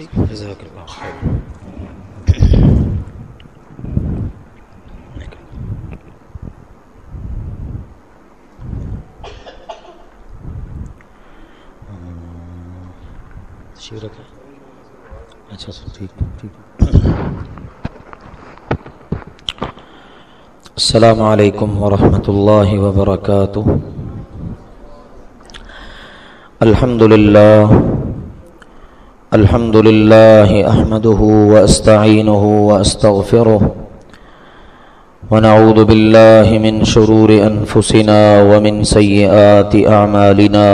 المصري جزاك الله خير. تشيرك السلام عليكم ورحمة الله وبركاته. الحمد لله الحمد لله أحمده وأستعينه وأستغفره ونعوذ بالله من شرور أنفسنا ومن سيئات أعمالنا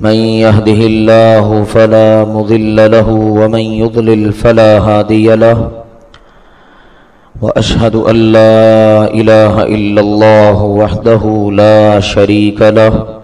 من يهده الله فلا مضل له ومن يضلل فلا هادي له وأشهد أن لا إله إلا الله وحده لا شريك له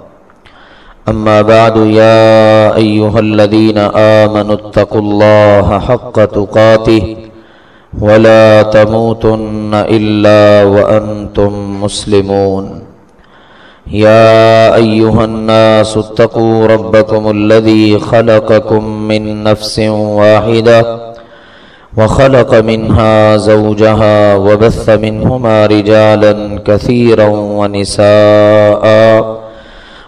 أما بعد يا أيها الذين آمنوا اتقوا الله حق تقاته ولا تموتن إلا وأنتم مسلمون. يا أيها الناس اتقوا ربكم الذي خلقكم من نفس واحدة وخلق منها زوجها وبث منهما رجالا كثيرا ونساءً.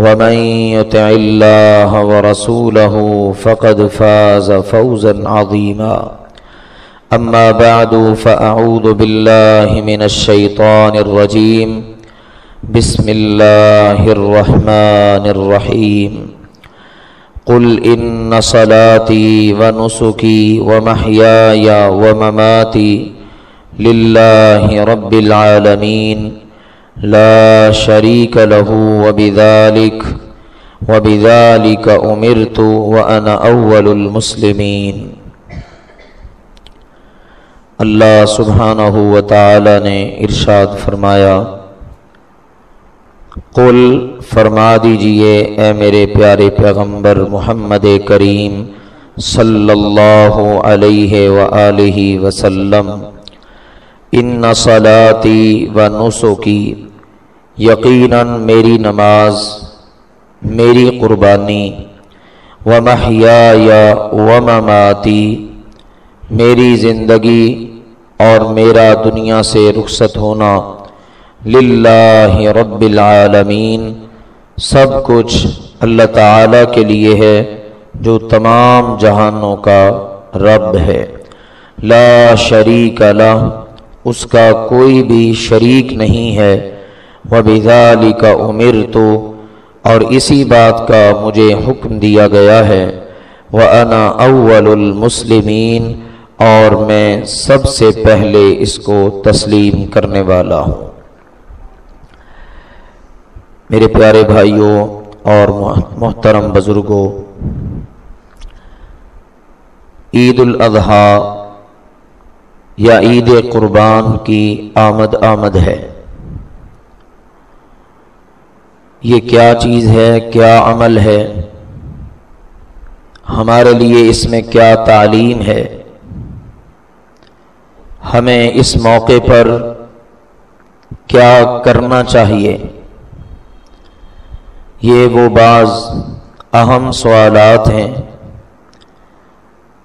ومن يطع الله ورسوله فقد فاز فوزا عظيما. أما بعد فأعوذ بالله من الشيطان الرجيم. بسم الله الرحمن الرحيم. قل إن صلاتي ونسكي ومحياي ومماتي لله رب العالمين. لا شريك له وبذلك وبذلك أمرت وأنا أول المسلمين. اللہ سبحانہ و تعالی نے ارشاد فرمایا، قل فرما دیجیے، اے میرے پیارے پیغمبر محمد کریم صلی اللہ علیہ وآلہ وسلم۔ ان صلاتی و نسخی یقیناً میری نماز، میری قربانی، و محیا یا و مماتی، میری زندگی اور میرا دنیا سے رخصت ہونا للہ رب العالمین، سب کچھ اللہ تعالی کے لیے ہے، جو تمام جہانوں کا رب ہے۔ لا شریک اللہ اس کا کوئی بھی شریک نہیں ہے۔ وہ بزالی کا عمر تو اور اسی بات کا مجھے حکم دیا گیا ہے۔ وہ انا اول المسلمین اور میں سب سے پہلے اس کو تسلیم کرنے والا ہوں۔ میرے پیارے بھائیوں اور محترم بزرگوں، عید الاضحیٰ یا عید قربان کی آمد آمد ہے۔ یہ کیا چیز ہے، کیا عمل ہے؟ ہمارے لیے اس میں کیا تعلیم ہے؟ ہمیں اس موقع پر کیا کرنا چاہیے؟ یہ وہ بعض اہم سوالات ہیں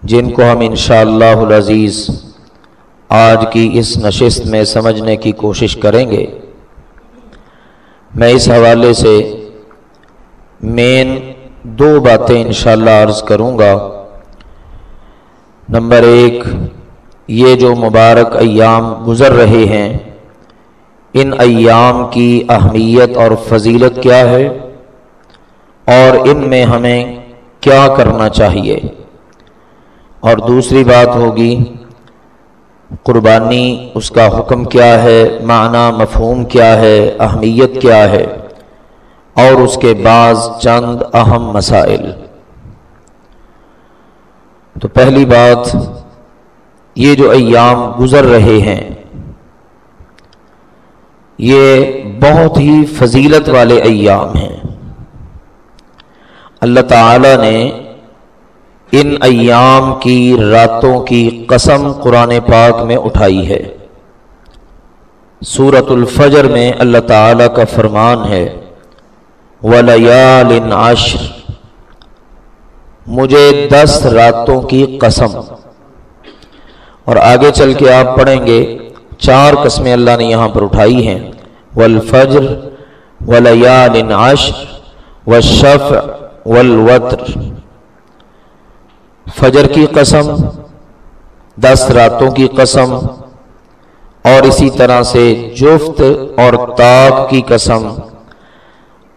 جن کو ہم انشاءاللہ العزیز آج کی اس نشست میں سمجھنے کی کوشش کریں گے۔ میں اس حوالے سے مین دو باتیں انشاءاللہ عرض کروں گا۔ نمبر ایک، یہ جو مبارک ایام گزر رہے ہیں، ان ایام کی اہمیت اور فضیلت کیا ہے؟ اور ان میں ہمیں کیا کرنا چاہیے؟ اور دوسری بات ہوگی قربانی اس کا حکم کیا ہے، معنی، مفہوم کیا ہے، اہمیت کیا ہے، اور اس کے بعض چند اہم مسائل۔ تو پہلی بات، یہ جو ایام گزر رہے ہیں، یہ بہت ہی فضیلت والے ایام ہیں۔ اللہ تعالی نے ان ایام کی راتوں کی قسم قرآن پاک میں اٹھائی ہے۔ سورت الفجر میں اللہ تعالی کا فرمان ہے ولیال عشر۔ مجھے دس راتوں کی قسم۔ اور آگے چل کے آپ پڑھیں گے، چار قسمیں اللہ نے یہاں پر اٹھائی ہیں۔ والفجر ولیال عشر، والشفع، والوتر۔ فجر کی قسم، دس راتوں کی قسم، اور اسی طرح سے جفت اور تاک کی قسم۔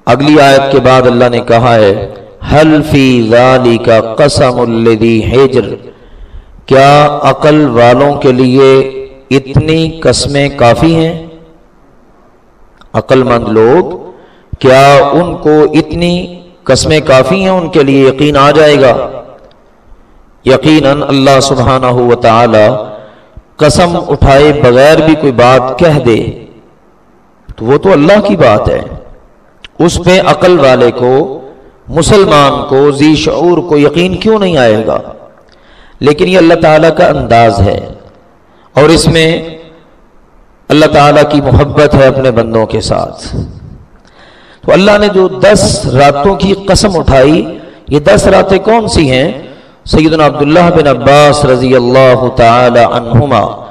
اگلی آیت کے بعد اللہ نے کہا ہے حل فی ذالی کا قسم الدی حجر کیا عقل والوں کے لیے اتنی قسمیں کافی ہیں؟ عقل مند لوگ، کیا ان کو اتنی قسمیں کافی ہیں؟ ان کے لیے یقین آ جائے گا۔ یقیناً اللہ سبحانہ و تعالی قسم اٹھائے بغیر بھی کوئی بات کہہ دے، تو وہ تو اللہ کی بات ہے۔ اس پہ عقل والے کو، مسلمان کو ذی شعور کو یقین کیوں نہیں آئے گا؟ لیکن یہ اللہ تعالیٰ کا انداز ہے۔ اور اس میں اللہ تعالیٰ کی محبت ہے اپنے بندوں کے ساتھ۔ تو اللہ نے جو دس راتوں کی قسم اٹھائی، یہ دس راتیں کون سی ہیں؟ سیدنا عبداللہ بن عباس رضی اللہ تعالی عنہما،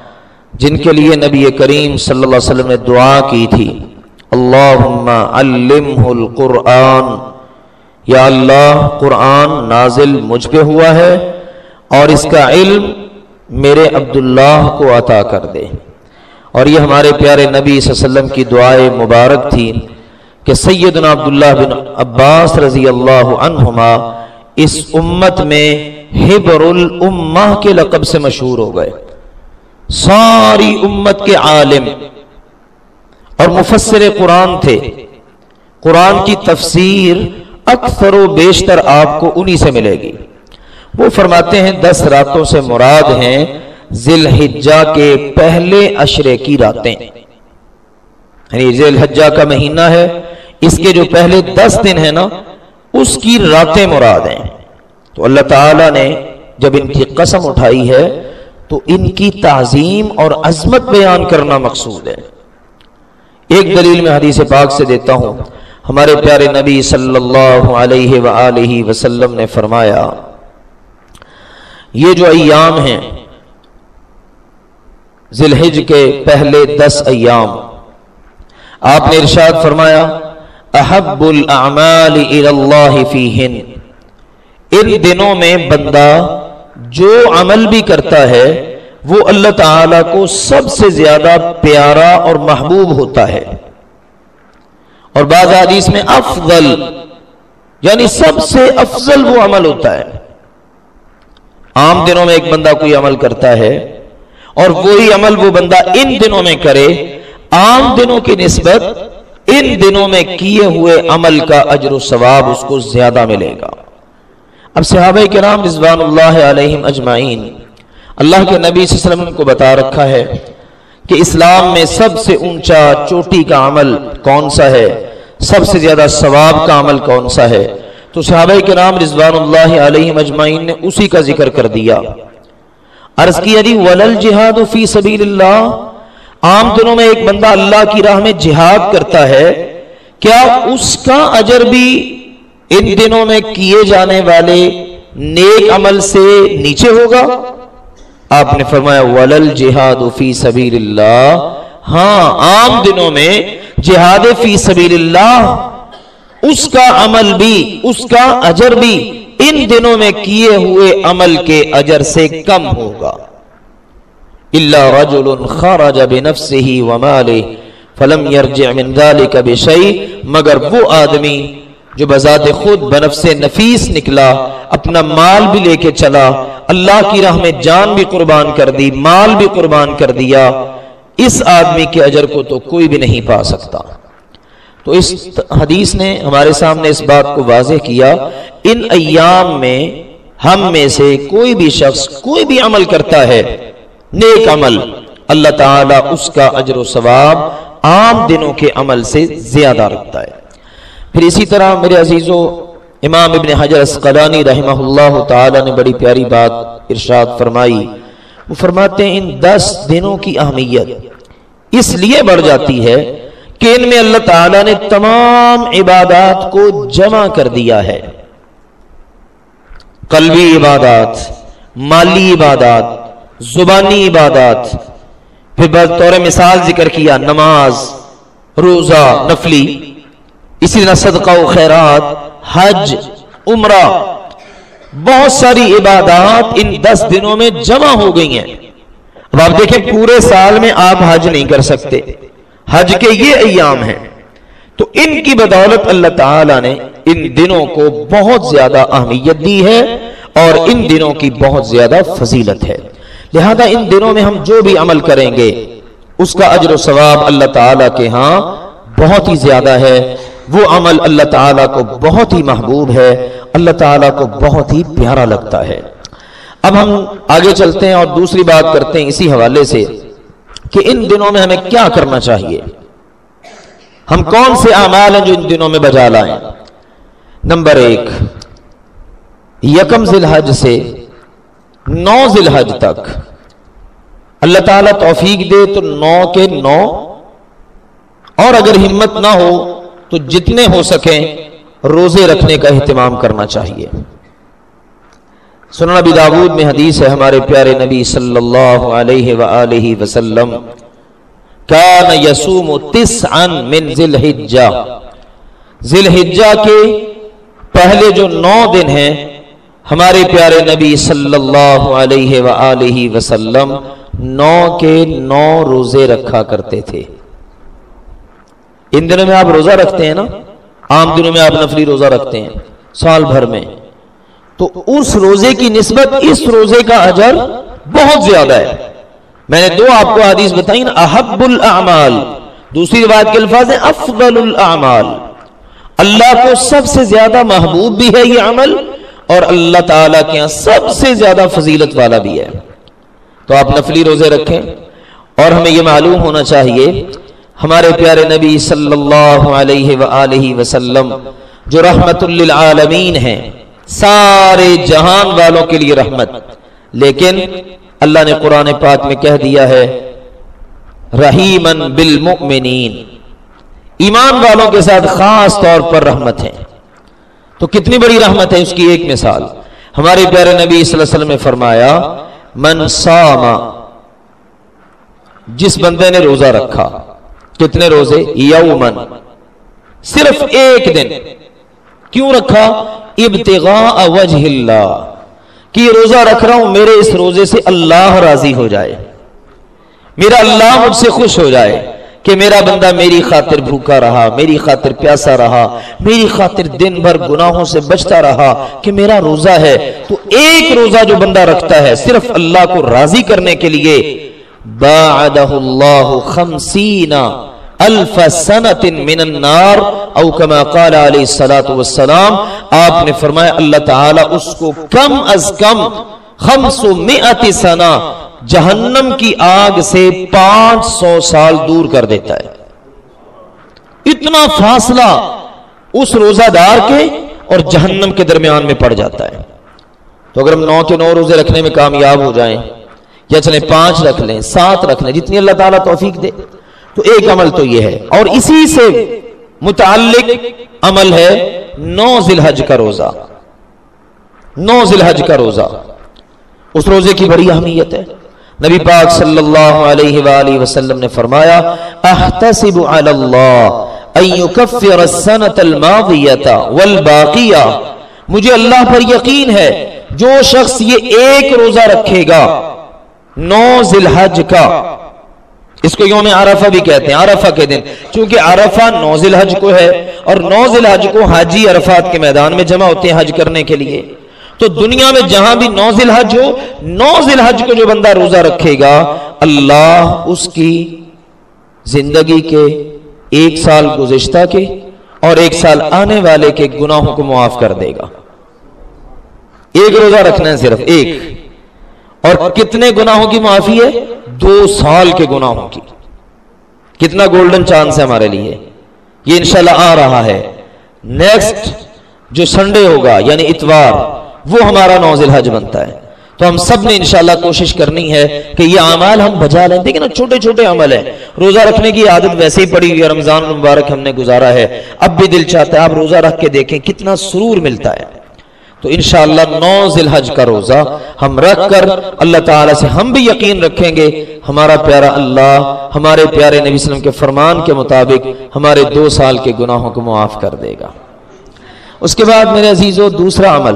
جن کے لیے نبی کریم صلی اللہ علیہ وسلم نے دعا کی تھی، اللہم علمہ القرآن، یا اللہ، قرآن نازل مجھ پہ ہوا ہے اور اس کا علم میرے عبداللہ کو عطا کر دے۔ اور یہ ہمارے پیارے نبی صلی اللہ علیہ وسلم کی دعائیں مبارک تھی کہ سیدنا عبداللہ بن عباس رضی اللہ عنہما اس امت میں ہبر الامہ کے لقب سے مشہور ہو گئے۔ ساری امت کے عالم اور مفسر قرآن تھے۔ قرآن کی تفسیر اکثر و بیشتر آپ کو انہی سے ملے گی۔ وہ فرماتے ہیں، دس راتوں سے مراد ہیں ذی الحجہ کے پہلے اشرے کی راتیں۔ یعنی ذی الحجہ کا مہینہ ہے۔ اس کے جو پہلے دس دن ہیں نا، اس کی راتیں مراد ہیں۔ تو اللہ تعالی نے جب ان کی قسم اٹھائی ہے، تو ان کی تعظیم اور عظمت بیان کرنا مقصود ہے۔ ایک دلیل میں حدیث پاک سے دیتا ہوں۔ ہمارے پیارے نبی صلی اللہ علیہ وآلہ وسلم نے فرمایا، یہ جو ایام ہیں ذلحج کے پہلے دس ایام، آپ نے ارشاد فرمایا، احب الاعمال اللہ فیہن۔ ان دنوں میں بندہ جو عمل بھی کرتا ہے وہ اللہ تعالی کو سب سے زیادہ پیارا اور محبوب ہوتا ہے۔ اور بعض حدیث میں افضل یعنی سب سے افضل وہ عمل ہوتا ہے۔ عام دنوں میں ایک بندہ کوئی عمل کرتا ہے اور وہی عمل وہ بندہ ان دنوں میں کرے عام دنوں کی نسبت ان دنوں میں کیے ہوئے عمل کا اجر و ثواب اس کو زیادہ ملے گا۔ اب صحابہ کرام رضوان اللہ علیہم اجمعین، اللہ کے نبی صلی اللہ علیہ وسلم کو بتا رکھا ہے کہ اسلام میں سب سے اونچا چوٹی کا عمل کون سا ہے؟ سب سے زیادہ ثواب کا عمل کون سا ہے؟ تو صحابہ کرام رضوان اللہ علیہم اجمعین نے اسی کا ذکر کر دیا۔ عرض کیا جی ولل جہاد فی سبیل اللہ عام دنوں میں ایک بندہ اللہ کی راہ میں جہاد کرتا ہے، کیا اس کا اجر بھی ان دنوں میں کیے جانے والے نیک عمل سے نیچے ہوگا؟ آپ نے فرمایا ولل جہاد فی سبیل اللہ ہاں عام دنوں میں جہاد فی سبیل اللہ اس کا عمل بھی، اس کا اجر بھی ان دنوں میں کیے ہوئے عمل کے اجر سے کم ہوگا۔ الا رجل خرج بنفسه وماله، فلم يرجع من ذلك بشيء۔ مگر وہ آدمی جو بذات خود بنفس نفیس نکلا، اپنا مال بھی لے کے چلا، اللہ کی راہ میں جان بھی قربان کر دی، مال بھی قربان کر دیا، اس آدمی کے اجر کو تو کوئی بھی نہیں پا سکتا۔ تو اس حدیث نے ہمارے سامنے اس بات کو واضح کیا، ان ایام میں ہم میں سے کوئی بھی شخص کوئی بھی عمل کرتا ہے، نیک عمل، اللہ تعالی اس کا اجر و ثواب عام دنوں کے عمل سے زیادہ رکھتا ہے۔ پھر اسی طرح میرے عزیزو، امام ابن حجر اسقلانی رحمہ اللہ تعالی نے بڑی پیاری بات ارشاد فرمائی۔ وہ فرماتے ہیں، ان دس دنوں کی اہمیت اس لیے بڑھ جاتی ہے کہ ان میں اللہ تعالی نے تمام عبادات کو جمع کر دیا ہے۔ قلبی عبادات، مالی عبادات، زبانی عبادات، پھر بطور مثال ذکر کیا، نماز، روزہ، نفلی۔ اسی طرح صدقہ و خیرات، حج، عمرہ، بہت ساری عبادات ان دس دنوں میں جمع ہو گئی ہیں۔ اب آپ دیکھیں پورے سال میں آپ حج نہیں کر سکتے۔ حج کے یہ ایام ہیں۔ تو ان کی بدولت اللہ تعالی نے ان دنوں کو بہت زیادہ اہمیت دی ہے اور ان دنوں کی بہت زیادہ فضیلت ہے۔ لہذا ان دنوں میں ہم جو بھی عمل کریں گے، اس کا اجر و ثواب اللہ تعالی کے ہاں بہت ہی زیادہ ہے۔ وہ عمل اللہ تعالیٰ کو بہت ہی محبوب ہے، اللہ تعالیٰ کو بہت ہی پیارا لگتا ہے۔ اب ہم آگے چلتے ہیں اور دوسری بات کرتے ہیں اسی حوالے سے کہ ان دنوں میں ہمیں کیا کرنا چاہیے۔ ہم کون سے اعمال ہیں جو ان دنوں میں بجا لائیں؟ نمبر ایک، یکم ذی الحج سے نو ذی الحج تک۔ اللہ تعالیٰ توفیق دے تو نو کے نو۔ اور اگر ہمت نہ ہو تو جتنے ہو سکیں روزے رکھنے کا اہتمام کرنا چاہیے۔ سنن نبی داود میں حدیث ہے، ہمارے پیارے نبی صلی اللہ علیہ وآلہ وسلم، کان یسوم تسعا من ذی الحجہ ذی الحجہ کے پہلے جو نو دن ہیں، ہمارے پیارے نبی صلی اللہ علیہ وآلہ وسلم نو کے نو روزے رکھا کرتے تھے۔ ان دنوں میں آپ روزہ رکھتے ہیں نا؟ عام دنوں میں آپ نفلی روزہ رکھتے ہیں، سال بھر میں۔ تو اس روزے کی نسبت اس روزے کا اجر بہت زیادہ ہے۔ میں نے دو آپ کو حدیث بتائی نا احب الاعمال۔ دوسری بات کے الفاظ ہیں، افضل الاعمال۔ اللہ کو سب سے زیادہ محبوب بھی ہے یہ عمل، اور اللہ تعالیٰ کے یہاں سب سے زیادہ فضیلت والا بھی ہے۔ تو آپ نفلی روزے رکھیں، اور ہمیں یہ معلوم ہونا چاہیے ہمارے پیارے نبی صلی اللہ علیہ وآلہ وسلم، جو رحمت للعالمین ہیں، سارے جہان والوں کے لیے رحمت۔ لیکن اللہ نے قرآن پاک میں کہہ دیا ہے رحیمن بالمؤمنین۔ ایمان والوں کے ساتھ خاص طور پر رحمت ہے۔ تو کتنی بڑی رحمت ہے اس کی ایک مثال۔ ہمارے پیارے نبی صلی اللہ علیہ وسلم نے فرمایا، من ساما جس بندے نے روزہ رکھا کتنے روزے؟ یومن صرف ایک دن۔ کیوں رکھا؟ ابتغاء وجہ اللہ۔ کہ یہ روزہ رکھ رہا ہوں، میرے اس روزے سے اللہ راضی ہو جائے۔ میرا اللہ مجھ سے خوش ہو جائے کہ میرا بندہ میری خاطر بھوکا رہا، میری خاطر پیاسا رہا، میری خاطر دن بھر گناہوں سے بچتا رہا کہ میرا روزہ ہے۔ تو ایک روزہ جو بندہ رکھتا ہے، صرف اللہ کو راضی کرنے کے لیے باعدہ اللہ خمسین الف سنت من النار، او کما قال علیہ الصلات والسلام، آپ نے فرمایا اللہ تعالی اس کو کم از کم خمس مئت سنہ جہنم کی آگ سے پانچ سو سال دور کر دیتا ہے۔ اتنا فاصلہ اس روزہ دار کے اور جہنم کے درمیان میں پڑ جاتا ہے۔ تو اگر ہم نو کے نو روزے رکھنے میں کامیاب ہو جائیں یا چلیں پانچ رکھ لیں، سات رکھ لیں، جتنی اللہ تعالیٰ توفیق دے۔ تو ایک عمل تو یہ ہے۔ اور اسی سے متعلق عمل ہے نو ذی الحج کا روزہ۔ نو ذی الحج کا روزہ۔ اس روزے کی بڑی اہمیت ہے۔ نبی پاک صلی اللہ علیہ وآلہ وسلم نے فرمایا، احتسب علی اللہ ان یکفر السنة الماضیة والباقیہ۔ مجھے اللہ پر یقین ہے، جو شخص یہ ایک روزہ رکھے گا، نو ذی الحج کا اس کو یوم عرفہ بھی کہتے ہیں، عرفہ کے دن۔ چونکہ عرفہ نو ذی الحج کو ہے اور نو ذی الحج کو حاجی عرفات کے میدان میں جمع ہوتے ہیں حج کرنے کے لیے۔ تو دنیا میں جہاں بھی نو ذی الحج ہو نو ذی الحج کو جو بندہ روزہ رکھے گا، اللہ اس کی زندگی کے ایک سال گزشتہ کے اور ایک سال آنے والے کے گناہوں کو معاف کر دے گا۔ ایک روزہ رکھنا ہے صرف ایک۔ اور کتنے گناہوں کی معافی ہے؟ دو سال کے گناہوں کی۔ کتنا گولڈن چانس ہے ہمارے لیے۔ یہ انشاءاللہ آ رہا ہے۔ نیکسٹ جو سنڈے ہوگا یعنی اتوار، وہ ہمارا نوزل حج بنتا ہے۔ تو ہم سب نے انشاءاللہ کوشش کرنی ہے کہ یہ اعمال ہم بجا لیں۔ دیکھیں نا، چھوٹے چھوٹے عمل ہیں۔ روزہ رکھنے کی عادت ویسے ہی پڑی ہوئی رمضان مبارک ہم نے گزارا ہے۔ اب بھی دل چاہتا ہے، آپ روزہ رکھ کے دیکھیں کتنا سرور ملتا ہے۔ تو انشاءاللہ نو ذی الحج کا روزہ ہم رکھ کر اللہ تعالی سے ہم بھی یقین رکھیں گے۔ ہمارا پیارا اللہ، ہمارے پیارے نبی وسلم کے فرمان کے مطابق ہمارے دو سال کے گناہوں کو معاف کر دے گا۔ اس کے بعد میرے عزیزو، دوسرا عمل۔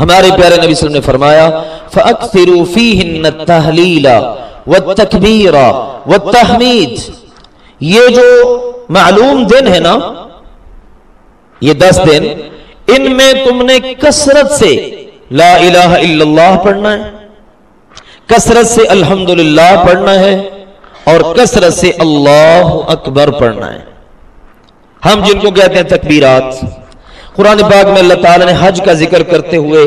ہمارے پیارے نبی وسلم نے فرمایا، فَأَكْثِرُوا فِيهِنَّ التَّحْلِيلَ وَالتَّكْبِيرَ وَالتَّحْمِيد۔ یہ جو معلوم دن ہے نا، یہ دس دن ان میں تم نے کسرت سے لا الہ الا اللہ پڑھنا ہے۔ کسرت سے الحمدللہ پڑھنا ہے اور کسرت سے اللہ اکبر پڑھنا ہے۔ ہم جن کو کہتے ہیں تکبیرات، قرآن پاک میں اللہ تعالی نے حج کا ذکر کرتے ہوئے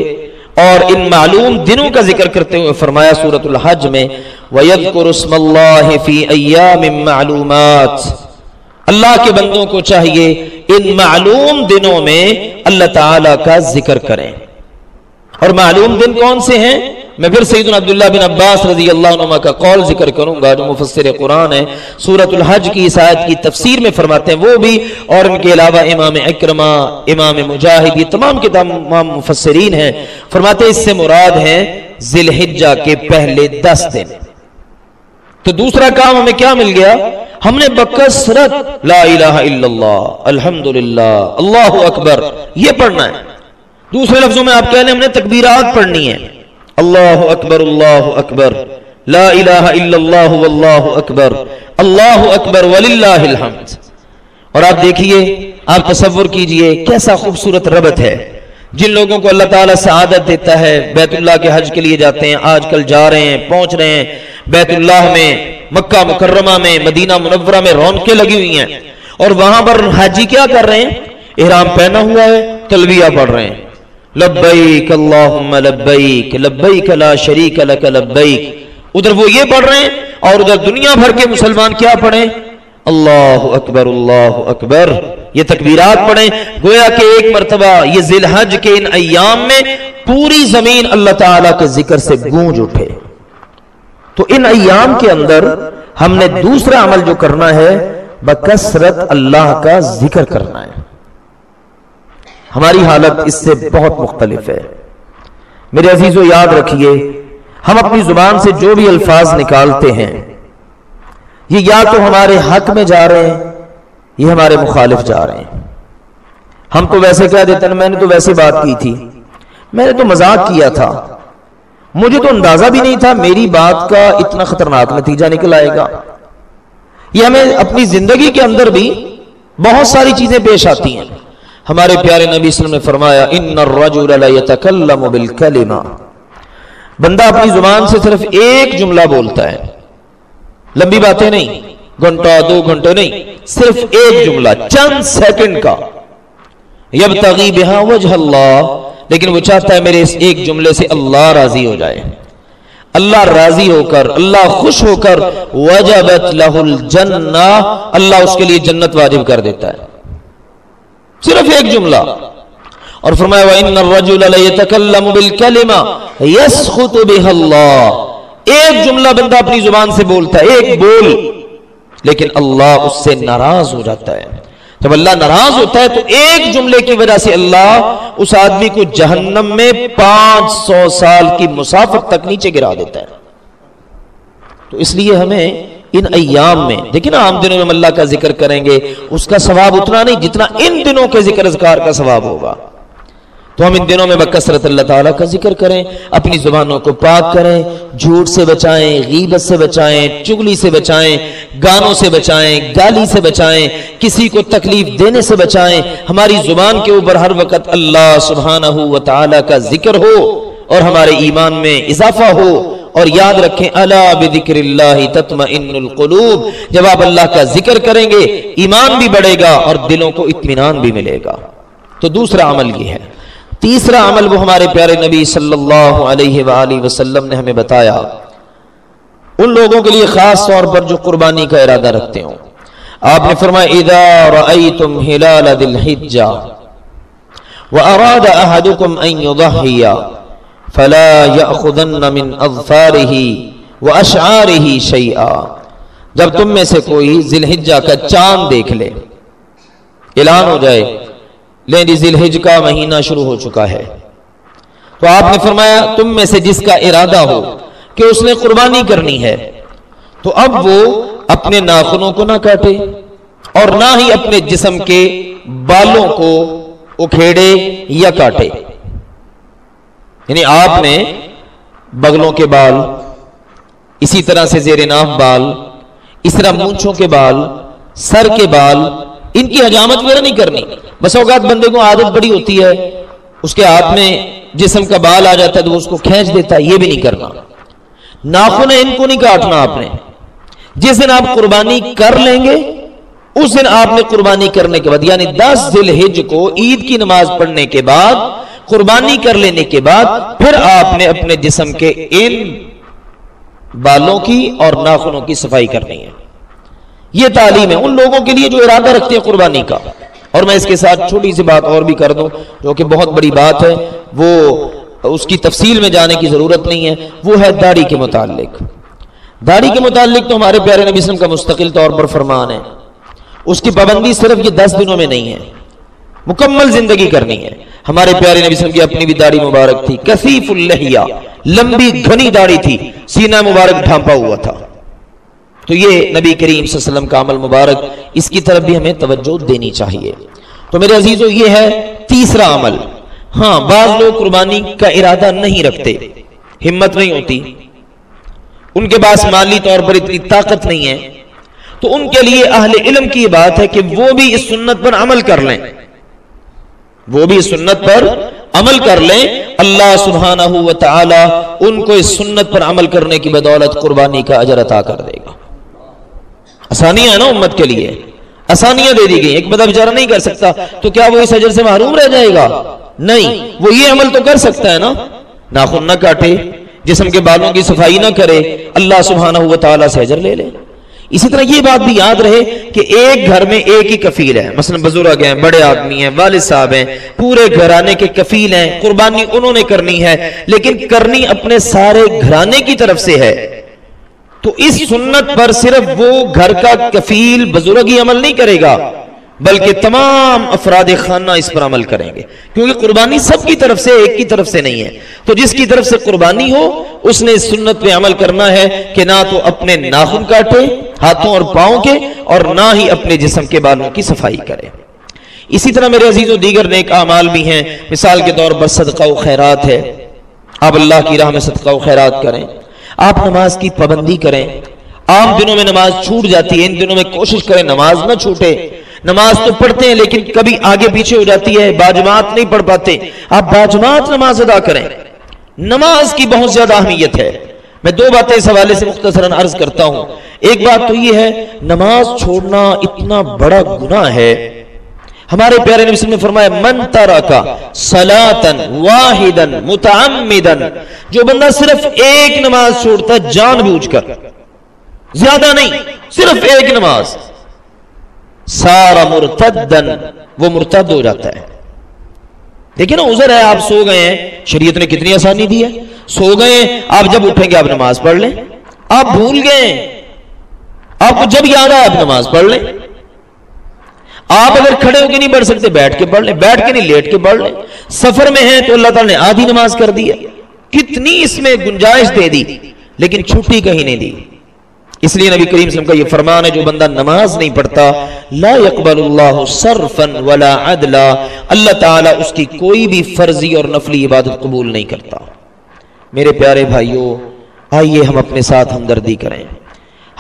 اور ان معلوم دنوں کا ذکر کرتے ہوئے فرمایا سورت الحج میں، وَيَذْكُرُ اسْمَ اللَّهِ فِي أَيَّامٍ مَعْلُومَاتٍ۔ اللہ کے بندوں کو چاہیے ان معلوم دنوں میں اللہ تعالی کا ذکر کریں۔ اور معلوم دن کون سے ہیں؟ میں پھر سیدنا عبداللہ بن عباس رضی اللہ عنہ کا قول ذکر کروں گا، جو مفسر قرآن ہے سورت الحج کی اس آیت کی تفسیر میں فرماتے ہیں وہ بھی۔ اور ان کے علاوہ امام اکرما امام مجاہد، یہ تمام کے تمام مفسرین ہیں۔ فرماتے ہیں اس سے مراد ہیں ذی الحجہ کے پہلے دس دن۔ تو دوسرا کام ہمیں کیا مل گیا؟ ہم نے بکسرت لا الہ الا اللہ، الحمدللہ، اللہ اکبر، یہ پڑھنا ہے۔ دوسرے لفظوں میں آپ کہہ لیں ہم نے تکبیرات پڑھنی ہے اللہ اکبر اللہ اکبر، لا الہ الا اللہ، واللہ اکبر، اللہ اکبر، وللہ الحمد۔ اور آپ دیکھیے، آپ تصور کیجیے کیسا خوبصورت ربط ہے۔ جن لوگوں کو اللہ تعالیٰ سعادت دیتا ہے، بیت اللہ کے حج کے لیے جاتے ہیں، آج کل جا رہے ہیں، پہنچ رہے ہیں، بیت اللہ میں مکہ مکرمہ میں، مدینہ منورہ میں رونقیں لگی ہوئی ہیں۔ اور وہاں پر حاجی کیا کر رہے ہیں؟ احرام پہنا ہوا ہے، تلویہ پڑھ رہے ہیں۔ لبیک اللہم لبیک لبیک لا شریک لک لبیک۔ ادھر وہ یہ پڑھ رہے ہیں اور ادھر دنیا بھر کے مسلمان کیا پڑھیں اللہ اکبر اللہ اکبر۔ یہ تکبیرات پڑھیں۔ گویا کہ ایک مرتبہ یہ ذی الحج کے ان ایام میں پوری زمین اللہ تعالیٰ کے ذکر سے گونج اٹھے۔ تو ان ایام کے اندر ہم نے دوسرا عمل جو کرنا ہے، بکثرت اللہ کا ذکر کرنا ہے۔ ہماری حالت اس سے بہت مختلف ہے۔ میرے عزیزو، یاد رکھیے، ہم اپنی زبان سے جو بھی الفاظ نکالتے ہیں، یہ یا تو ہمارے حق میں جا رہے ہیں یہ ہمارے مخالف جا رہے ہیں۔ ہم تو ویسے کہہ دیتے ہیں، میں نے تو ویسے بات کی تھی۔ میں نے تو مذاق کیا تھا۔ مجھے تو اندازہ بھی نہیں تھا میری بات کا اتنا خطرناک نتیجہ نکل آئے گا۔ یہ ہمیں اپنی زندگی کے اندر بھی بہت ساری چیزیں پیش آتی ہیں۔ ہمارے پیارے نبی صلی وسلم نے فرمایا، ان الرجل لا يتكلم بالكلمه بندہ اپنی زبان سے صرف ایک جملہ بولتا ہے۔ لمبی باتیں نہیں، گھنٹہ، دو گھنٹے نہیں، صرف ایک جملہ، چند سیکنڈ کا۔ یبتغی بها وجه اللہ۔ لیکن وہ چاہتا ہے میرے اس ایک جملے سے اللہ راضی ہو جائے۔ اللہ راضی ہو کر، اللہ خوش ہو کر وجبت له الجنہ، اللہ اس کے لیے جنت واجب کر دیتا ہے۔ صرف ایک جملہ۔ اور فرمایا، وَإِنَّ الرَّجُلَ لَيَتَكَلَّمُ بِالْكَلِمَةِ يَسْخُطُ بِهَا اللَّهِ۔ ایک جملہ بندہ اپنی زبان سے بولتا ہے، ایک بول، لیکن اللہ اس سے ناراض ہو جاتا ہے۔ جب اللہ ناراض ہوتا ہے تو ایک جملے کی وجہ سے اللہ اس آدمی کو جہنم میں پانچ سو سال کی مسافت تک نیچے گرا دیتا ہے۔ تو اس لیے ہمیں ان ایام میں، دیکھیں نا، عام دنوں میں ہم اللہ کا ذکر کریں گے، اس کا ثواب اتنا نہیں جتنا ان دنوں کے ذکر اذکار کا ثواب ہوگا۔ تو ہم ان دنوں میں بکثرت اللہ تعالیٰ کا ذکر کریں، اپنی زبانوں کو پاک کریں، جھوٹ سے بچائیں، غیبت سے بچائیں، چگلی سے بچائیں، گانوں سے بچائیں، گالی سے بچائیں، کسی کو تکلیف دینے سے بچائیں، ہماری زبان کے اوپر ہر وقت اللہ سبحانہ و تعالیٰ کا ذکر ہو اور ہمارے ایمان میں اضافہ ہو اور یاد رکھیں اللہ بذکر اللہ تطمئن القلوب۔ جب آپ اللہ کا ذکر کریں گے، ایمان بھی بڑھے گا اور دلوں کو اطمینان بھی ملے گا۔ تو دوسرا عمل یہ ہے۔ تیسرا عمل وہ ہمارے پیارے نبی صلی اللہ علیہ وآلہ وسلم نے ہمیں بتایا۔ ان لوگوں کے لیے خاص طور پر جو قربانی کا ارادہ رکھتے ہوں۔ آپ نے فرمایا، اذا رأيتم هلال ذي الحجة وأراد أحدكم أن يضحي فلا يأخذن من أظفاره وأشعاره شيئا جب تم میں سے کوئی ذی الحجہ کا چاند دیکھ لے، اعلان ہو جائے لیں جی ذی کا مہینہ شروع ہو چکا ہے۔ تو آپ نے فرمایا، تم میں سے جس کا ارادہ ہو کہ اس نے قربانی کرنی ہے، تو اب وہ اپنے ناخنوں کو نہ کاٹے اور نہ ہی اپنے جسم کے بالوں کو اکھیڑے یا کاٹے۔ یعنی آپ نے بغلوں کے بال، اسی طرح سے زیر ناف بال، اس طرح مونچھوں کے بال، سر کے بال ان کی حجامت وغیرہ نہیں کرنی۔ بس اوقات بندے کو عادت بڑی ہوتی ہے، اس کے ہاتھ میں جسم کا بال آ جاتا ہے تو اس کو کھینچ دیتا ہے، یہ بھی نہیں کرنا۔ ناخن ان کو نہیں کاٹنا آپ نے۔ جس دن آپ قربانی کر لیں گے، اس دن آپ نے قربانی کرنے کے بعد یعنی دس ذیل ہج کو عید کی نماز پڑھنے کے بعد، قربانی کر لینے کے بعد، پھر آپ نے اپنے جسم کے ان بالوں کی اور ناخنوں کی صفائی کرنی ہے۔ یہ تعلیم ہے، ان لوگوں کے لیے جو ارادہ رکھتے ہیں قربانی کا۔ اور میں اس کے ساتھ چھوٹی سی بات اور بھی کر دوں، جو کہ بہت بڑی بات ہے۔ وہ اس کی تفصیل میں جانے کی ضرورت نہیں ہے، وہ ہے داڑھی کے متعلق۔ داڑھی کے متعلق تو ہمارے پیارے نبی وسلم کا مستقل طور پر فرمان ہے۔ اس کی پابندی صرف یہ دس دنوں میں نہیں ہے، مکمل زندگی کرنی ہے۔ ہمارے پیارے نبی وسلم کی اپنی بھی داڑھی مبارک تھی، کثیف اللہیہ لمبی گھنی داڑھی تھی، سینہ مبارک ڈھانپا ہوا تھا۔ تو یہ نبی کریم صلی اللہ علیہ وسلم کا عمل مبارک اس کی طرف بھی ہمیں توجہ دینی چاہیے۔ تو میرے عزیزو یہ ہے تیسرا عمل۔ ہاں بعض لوگ قربانی کا ارادہ نہیں رکھتے ہمت نہیں ہوتی۔ ان کے پاس مالی طور پر اتنی طاقت نہیں ہے۔ تو ان کے لیے اہل علم کی بات ہے کہ وہ بھی اس سنت پر عمل کر لیں۔ وہ بھی اس سنت پر عمل کر لیں۔ اللہ سبحانہ و تعالی ان کو اس سنت پر عمل کرنے کی بدولت قربانی کا اجر عطا کر دے گا۔ آسانیاں ہیں نا امت کے لیے۔ آسانیاں دے دی گئی ایک بندہ بیچارہ نہیں کر سکتا، تو کیا وہ اس اجر سے محروم رہ جائے گا؟ نہیں، وہ یہ عمل تو کر سکتا ہے نا۔ ناخن نہ کاٹے، جسم کے بالوں کی صفائی نہ کرے، اللہ سبحانہ و تعالیٰ سے اجر لے لے۔ اسی طرح یہ بات بھی یاد رہے کہ ایک گھر میں ایک ہی کفیل ہے۔ مثلا بزرگ ہیں، بڑے آدمی ہیں، والد صاحب ہیں، پورے گھرانے کے کفیل ہیں، قربانی انہوں نے کرنی ہے، لیکن کرنی اپنے سارے گھرانے کی طرف سے ہے۔ تو اس سنت پر صرف وہ گھر کا کفیل بزرگ ہی عمل نہیں کرے گا، بلکہ تمام افراد خانہ اس پر عمل کریں گے۔ کیونکہ قربانی سب کی طرف سے ایک کی طرف سے نہیں ہے۔ تو جس کی طرف سے قربانی ہو، اس نے اس سنت پہ عمل کرنا ہے کہ نہ تو اپنے ناخن کاٹے، ہاتھوں اور پاؤں کے، اور نہ ہی اپنے جسم کے بالوں کی صفائی کرے۔ اسی طرح میرے عزیز و دیگر نیک اعمال بھی ہیں۔ مثال کے طور پر صدقہ و خیرات ہے۔ آپ اللہ کی راہ میں صدقہ و خیرات کریں۔ آپ نماز کی پابندی کریں۔ عام دنوں میں نماز چھوٹ جاتی ہے، ان دنوں میں کوشش کریں نماز نہ چھوٹے۔ نماز تو پڑھتے ہیں، لیکن کبھی آگے پیچھے ہو جاتی ہے، باجماعت نہیں پڑھ پاتے۔ آپ باجماعت نماز ادا کریں۔ نماز کی بہت زیادہ اہمیت ہے۔ میں دو باتیں اس حوالے سے مختصراً عرض کرتا ہوں۔ ایک بات تو یہ ہے، نماز چھوڑنا اتنا بڑا گناہ ہے۔ ہمارے پیارے نبی نے فرمایا، من ترکا صلاتن واحدن متعمدن جو بندہ صرف ایک نماز چھوڑتا ہے جان بوجھ کر۔ زیادہ نہیں، صرف ایک نماز۔ سارا مرتدن وہ مرتد ہو جاتا ہے۔ دیکھیں نا، عذر ہے، آپ سو گئے ہیں۔ شریعت نے کتنی آسانی دی ہے۔ سو گئے ہیں، آپ جب اٹھیں گے، آپ نماز پڑھ لیں۔ آپ بھول گئے آپ کو جب یاد آئے آپ نماز پڑھ لیں۔ آپ اگر کھڑے ہو کے نہیں پڑھ سکتے، بیٹھ کے پڑھ لیں، بیٹھ کے نہیں، لیٹ کے پڑھ لیں۔ سفر میں ہیں تو اللہ تعالیٰ نے آدھی نماز کر دی ہے۔ کتنی اس میں گنجائش دے دی، لیکن چھٹی کہیں نہیں دی۔ اس لیے نبی کریم وسلم کا یہ فرمان ہے، جو بندہ نماز نہیں پڑھتا، لا يقبل اللہ صرفا ولا عدلا۔ اللہ تعالیٰ اس کی کوئی بھی فرضی اور نفلی عبادت قبول نہیں کرتا۔ میرے پیارے بھائیوں، آئیے ہم اپنے ساتھ ہمدردی کریں۔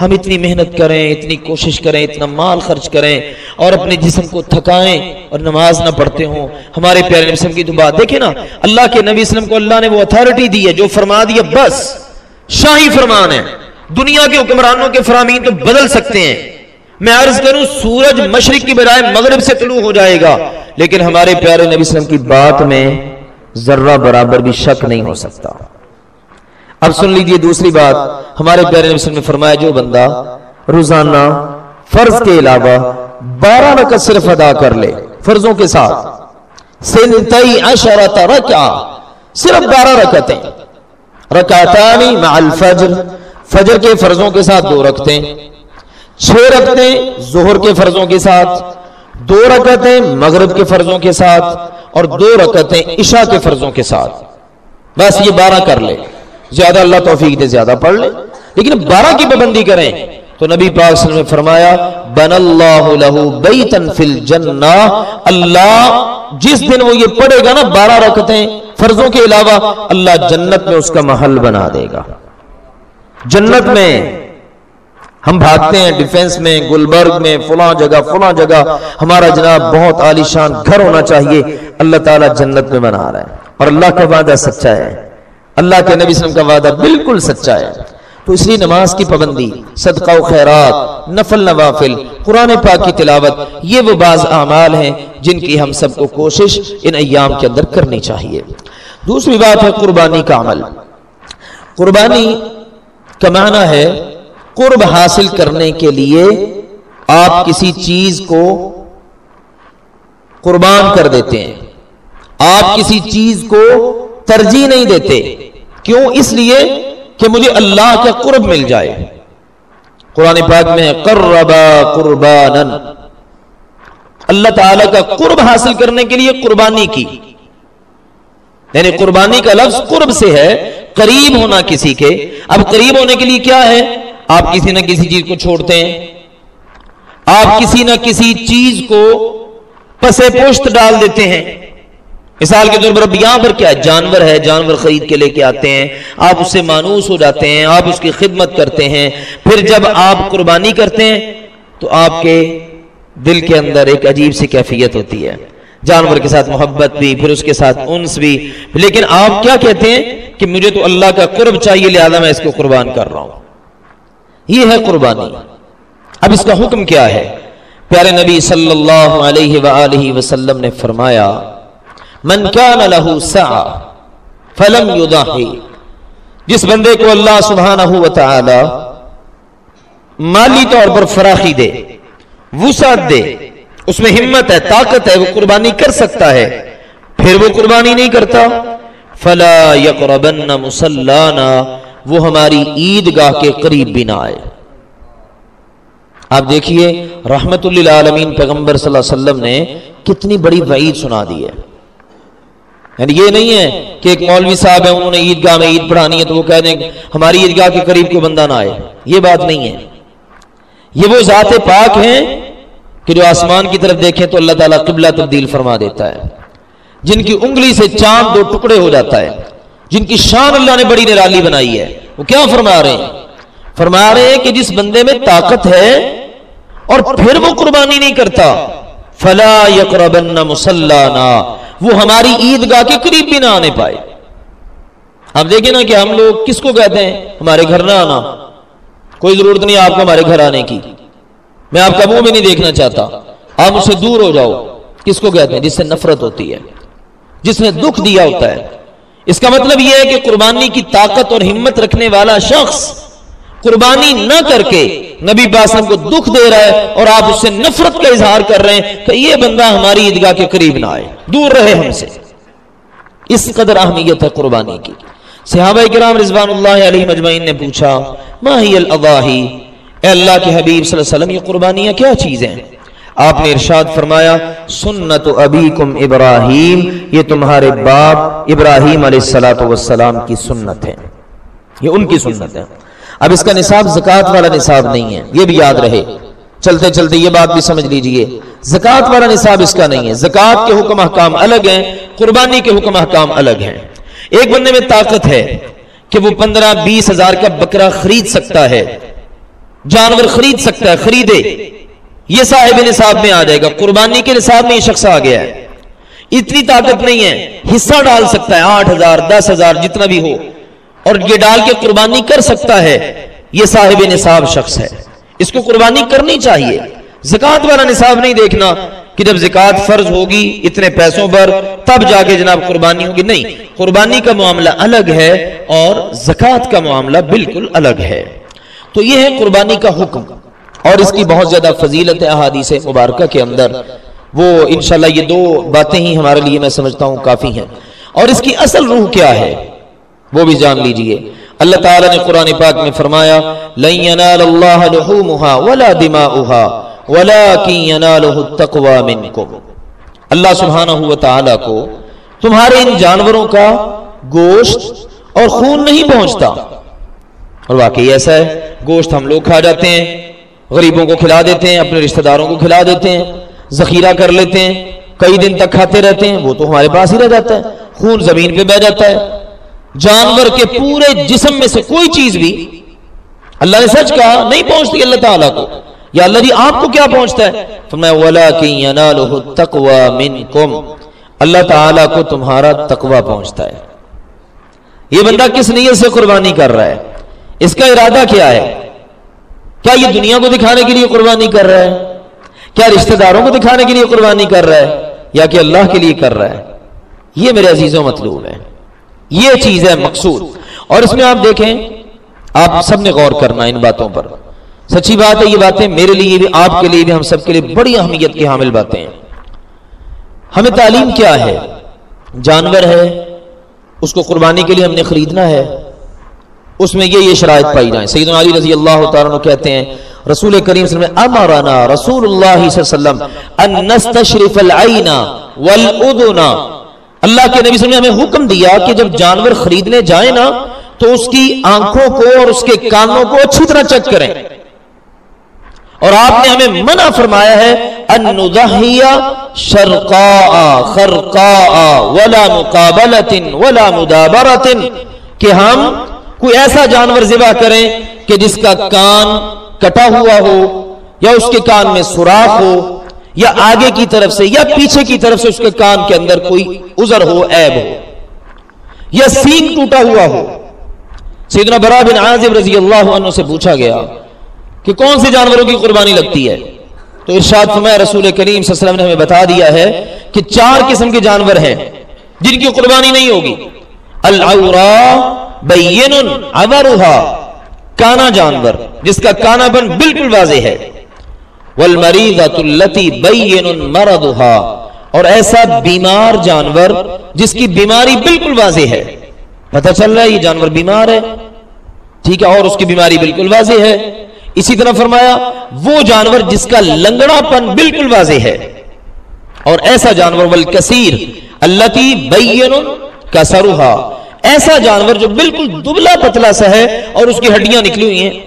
ہم اتنی محنت کریں، اتنی کوشش کریں، اتنا مال خرچ کریں اور اپنے جسم کو تھکائیں اور نماز نہ پڑھتے ہوں۔ ہمارے پیارے نبی وسلم کی تو بات دیکھیں نا، اللہ کے نبی وسلم کو اللہ نے وہ اتھارٹی دی ہے جو فرما دیا بس شاہی فرمان ہے۔ دنیا کے حکمرانوں کے فرامین تو بدل سکتے ہیں۔ میں عرض کروں، سورج مشرق کی بجائے مغرب سے طلوع ہو جائے گا، لیکن ہمارے پیارے نبی وسلم کی بات میں ذرہ برابر بھی شک نہیں ہو سکتا۔ اب سن لیجیے دوسری بات۔ ہمارے پیارے نبی نے فرمایا، جو بندہ روزانہ فرض کے علاوہ بارہ رکعت صرف ادا کر لے، فرضوں کے ساتھ، سنتئی عشرت رکعہ صرف بارہ رکعتیں۔ رکعتانی مع الفجر، فجر کے فرضوں کے ساتھ دو رکھتے چھ رکھتے ظہر کے فرضوں کے ساتھ، دو رکعتیں مغرب کے فرضوں کے ساتھ اور دو رکعتیں عشاء کے فرضوں کے ساتھ۔ بس یہ بارہ کر لے۔ زیادہ اللہ توفیق دے، زیادہ پڑھ لے۔ لیکن بارہ کی پابندی کریں تو نبی پاک صلی اللہ علیہ وسلم نے فرمایا بن اللہ له بیتا فی الجنہ۔ اللہ جس دن وہ یہ پڑھے گا نا بارہ رکھتے فرضوں کے علاوہ، اللہ جنت میں اس کا محل بنا دے گا۔ جنت میں ہم بھاگتے ہیں ڈیفنس میں، گلبرگ میں، فلاں جگہ فلاں جگہ۔ ہمارا جناب بہت عالیشان گھر ہونا چاہیے۔ اللہ تعالیٰ جنت میں بنا رہا ہے۔ اور اللہ کا وعدہ سچا ہے۔ اللہ کے نبی وسلم کا وعدہ بالکل سچا ہے۔ تو اس لیے نماز کی پابندی، صدقہ و خیرات، نفل نوافل، قرآن پاک کی تلاوت، یہ وہ بعض اعمال ہیں جن کی ہم سب کو کوشش ان ایام کے اندر کرنی چاہیے۔ دوسری بات ہے قربانی کا عمل۔ قربانی کا معنی ہے قرب حاصل کرنے کے لیے آپ کسی چیز کو قربان کر دیتے ہیں۔ آپ کسی چیز کو ترجیح نہیں دیتے۔ کیوں؟ اس لیے کہ مجھے اللہ کا قرب مل جائے۔ قرآن پاک میں قربا قربان اللہ تعالی کا قرب حاصل کرنے کے لیے قربانی کی۔ یعنی قربانی کا لفظ قرب سے ہے، قریب ہونا کسی کے۔ اب قریب ہونے کے لیے کیا ہے؟ آپ کسی نہ کسی چیز کو چھوڑتے ہیں۔ آپ کسی نہ کسی چیز کو پسے پوشت ڈال دیتے ہیں۔ مثال کے طور پر اب یہاں پر کیا ہے؟ جانور ہے، جانور خرید کے لے کے آتے ہیں، آپ اس سے مانوس ہو جاتے ہیں، آپ اس کی خدمت کرتے ہیں، پھر جب آپ قربانی کرتے ہیں، تو آپ کے دل کے اندر ایک عجیب سی کیفیت ہوتی ہے۔ جانور کے ساتھ محبت بھی، پھر اس کے ساتھ انس بھی۔ لیکن آپ کیا کہتے ہیں؟ کہ مجھے تو اللہ کا قرب چاہیے، لہذا میں اس کو قربان کر رہا ہوں۔ یہ ہے قربانی۔ اب اس کا حکم کیا ہے؟ پیارے نبی صلی اللہ علیہ وآلہ وسلم نے فرمایا من کان له سعا فلم یضحی جس بندے کو اللہ سبحانہ و تعالی مالی طور پر فراخی دے، وسعت دے، اس میں ہمت ہے، طاقت ہے، وہ قربانی کر سکتا ہے، پھر وہ قربانی نہیں کرتا۔ فلا یقربن مسلانا، وہ ہماری عیدگاہ کے قریب بھی نہ آئے۔ آپ دیکھیے، رحمت للعالمین پیغمبر صلی اللہ علیہ وسلم نے کتنی بڑی وعید سنا دی ہے۔ یعنی یہ نہیں ہے کہ ایک مولوی صاحب ہے انہوں نے عیدگاہ میں عید پڑھانی ہے تو وہ کہہ دیں ہماری عیدگاہ کے قریب کوئی بندہ نہ آئے۔ یہ بات نہیں ہے۔ یہ وہ ذات پاک ہیں کہ جو آسمان کی طرف دیکھیں تو اللہ تعالیٰ قبلہ تبدیل فرما دیتا ہے۔ جن کی انگلی سے چاند دو ٹکڑے ہو جاتا ہے۔ جن کی شان اللہ نے بڑی نرالی بنائی ہے۔ وہ کیا فرما رہے ہیں؟ فرما رہے ہیں کہ جس بندے میں طاقت ہے اور پھر وہ قربانی نہیں کرتا، فلا یقربن مسلانا وہ ہماری عیدگاہ کے قریب بھی نہ آنے پائے۔ اب دیکھیں نا کہ ہم لوگ کس کو کہتے ہیں؟ ہمارے گھر نہ آنا۔ کوئی ضرورت نہیں آپ کو ہمارے گھر آنے کی۔ میں آپ کا منہ بھی نہیں دیکھنا چاہتا۔ آپ اس سے دور ہو جاؤ۔ کس کو کہتے ہیں؟ جس سے نفرت ہوتی ہے۔ جس نے دکھ دیا ہوتا ہے۔ اس کا مطلب یہ ہے کہ قربانی کی طاقت اور ہمت رکھنے والا شخص قربانی نہ کر کے نبی باسم کو دکھ دے رہا ہے اور آپ اس سے نفرت کا اظہار کر رہے ہیں کہ یہ بندہ ہماری عیدگاہ کے قریب نہ آئے، دور رہے ہم سے۔ اس قدر اہمیت ہے قربانی کی۔ صحابہ کرام رضوان اللہ علیہ مجمعین نے پوچھا ماہی الاضاحی اے اللہ کے حبیب صلی اللہ علیہ وسلم، یہ قربانیاں کیا چیزیں ہیں؟ آپ نے ارشاد فرمایا، سنت ابیکم ابراہیم، یہ تمہارے باپ ابراہیم علیہ السلام کی سنت ہے۔ یہ ان کی سنت ہے۔ اب اس کا نصاب زکات والا نصاب نہیں ہے۔ یہ بھی یاد رہے۔ چلتے چلتے یہ بات بھی سمجھ لیجیے۔ زکات والا نصاب اس کا نہیں ہے۔ زکات کے حکم احکام الگ ہیں قربانی کے حکم احکام الگ ہیں۔ ایک بندے میں طاقت ہے کہ وہ پندرہ بیس ہزار کا بکرا خرید سکتا ہے۔ جانور خرید سکتا ہے خریدے۔ یہ صاحب نصاب میں آ جائے گا۔ قربانی کے نصاب میں یہ شخص آ گیا ہے۔ اتنی طاقت نہیں ہے حصہ ڈال سکتا ہے۔ آٹھ ہزار دس ہزار جتنا بھی ہو۔ اور یہ ڈال کے قربانی کر سکتا ہے۔ یہ صاحب نصاب شخص ہے۔ اس کو قربانی کرنی چاہیے۔ زکات والا نصاب نہیں دیکھنا کہ جب زکات فرض ہوگی، اتنے پیسوں پر تب جا کے جناب قربانی ہوگی۔ نہیں، قربانی کا معاملہ الگ ہے اور زکات کا معاملہ بالکل الگ ہے۔ تو یہ ہے قربانی کا حکم۔ اور اس کی بہت زیادہ فضیلت احادیث مبارکہ کے اندر۔ وہ انشاءاللہ یہ دو باتیں ہی ہمارے لیے میں سمجھتا ہوں کافی ہیں۔ اور اس کی اصل روح کیا ہے؟ وہ بھی جان لیجیے۔ اللہ تعالیٰ نے قرآن پاک میں فرمایا، لَن يَنَالَ اللَّهَ لُحُومُهَا وَلَا دِمَاؤُهَا وَلَاكِن يَنَالُهُ التَّقْوَى مِنْكُمْ اللہ سبحانہ وتعالی کو تمہارے ان جانوروں کا گوشت اور خون نہیں پہنچتا۔ اور واقعی ایسا ہے، گوشت ہم لوگ کھا جاتے ہیں، غریبوں کو کھلا دیتے ہیں، اپنے رشتہ داروں کو کھلا دیتے ہیں، ذخیرہ کر لیتے ہیں، کئی دن تک کھاتے رہتے ہیں، وہ تو ہمارے پاس ہی رہ جاتا ہے، خون زمین پہ بہ جاتا ہے۔ جانور کے پورے جسم میں سے کوئی چیز بھی اللہ نے سچ کہا، نہیں پہنچتی اللہ تعالیٰ کو۔ یا اللہ جی آپ کو کیا پہنچتا ہے؟ اللہ تعالیٰ کو تمہارا تقوی پہنچتا ہے۔ یہ بندہ کس نیت سے قربانی کر رہا ہے؟ اس کا ارادہ کیا ہے؟ کیا یہ دنیا کو دکھانے کے لیے قربانی کر رہا ہے؟ کیا رشتہ داروں کو دکھانے کے لیے قربانی کر رہا ہے؟ یا کہ اللہ کے لیے کر رہا ہے؟ یہ میرے عزیزوں، مطلوب ہے۔ یہ چیز ہے مقصود۔ اور اس میں آپ دیکھیں، آپ سب نے غور کرنا ان باتوں پر۔ سچی بات ہے، یہ باتیں میرے لیے بھی، آپ کے لیے بھی، ہم سب کے لیے بڑی اہمیت کی حامل باتیں ہیں۔ ہمیں تعلیم کیا ہے؟ جانور ہے، اس کو قربانی کے لیے ہم نے خریدنا ہے۔ اس میں یہ یہ شرائط پائی جائیں۔ سیدنا علی رضی اللہ تعالیٰ کہتے ہیں، رسول کریم صلی اللہ علیہ وسلم امرنا رسول اللہ صلی اللہ علیہ وسلم ان نستشرف العین والعدن اللہ کے نبی صلی اللہ علیہ وسلم نے ہمیں حکم دیا کہ جب جانور خریدنے جائیں نا، تو اس کی آنکھوں کو اور اس کے کانوں کو اچھی طرح چیک کریں۔ اور آپ نے ہمیں منع فرمایا ہے خرقاء، ولا مقابلت ولا مدابرت کہ ہم کوئی ایسا جانور ذبح کریں کہ جس کا کان کٹا ہوا ہو یا اس کے کان میں سوراخ ہو۔ یا آگے کی طرف سے یا پیچھے کی طرف سے اس کے کان کے اندر کوئی عذر ہو عیب ہو۔ یا سینگ ٹوٹا ہوا ہو۔ سیدنا برا بن عازب رضی اللہ عنہ سے پوچھا گیا کہ کون سے جانوروں کی قربانی لگتی ہے؟ تو ارشاد فرمایا رسول کریم صلی اللہ علیہ وسلم نے ہمیں بتا دیا ہے کہ چار قسم کے جانور ہیں جن کی قربانی نہیں ہوگی۔ العورا بین عورها کانا جانور جس کا کانا بن بالکل واضح ہے۔ والمریضۃ التي بین مرضها اور ایسا بیمار جانور جس کی بیماری بالکل واضح ہے۔ پتہ چل رہا ہے یہ جانور بیمار ہے۔ ٹھیک ہے، اور اس کی بیماری بالکل واضح ہے۔ اسی طرح فرمایا، وہ جانور جس کا لنگڑا پن بالکل واضح ہے۔ اور ایسا جانور والکثیر التي بین کسرها ایسا جانور جو بالکل دبلا پتلا سا ہے اور اس کی ہڈیاں نکلی ہوئی ہیں۔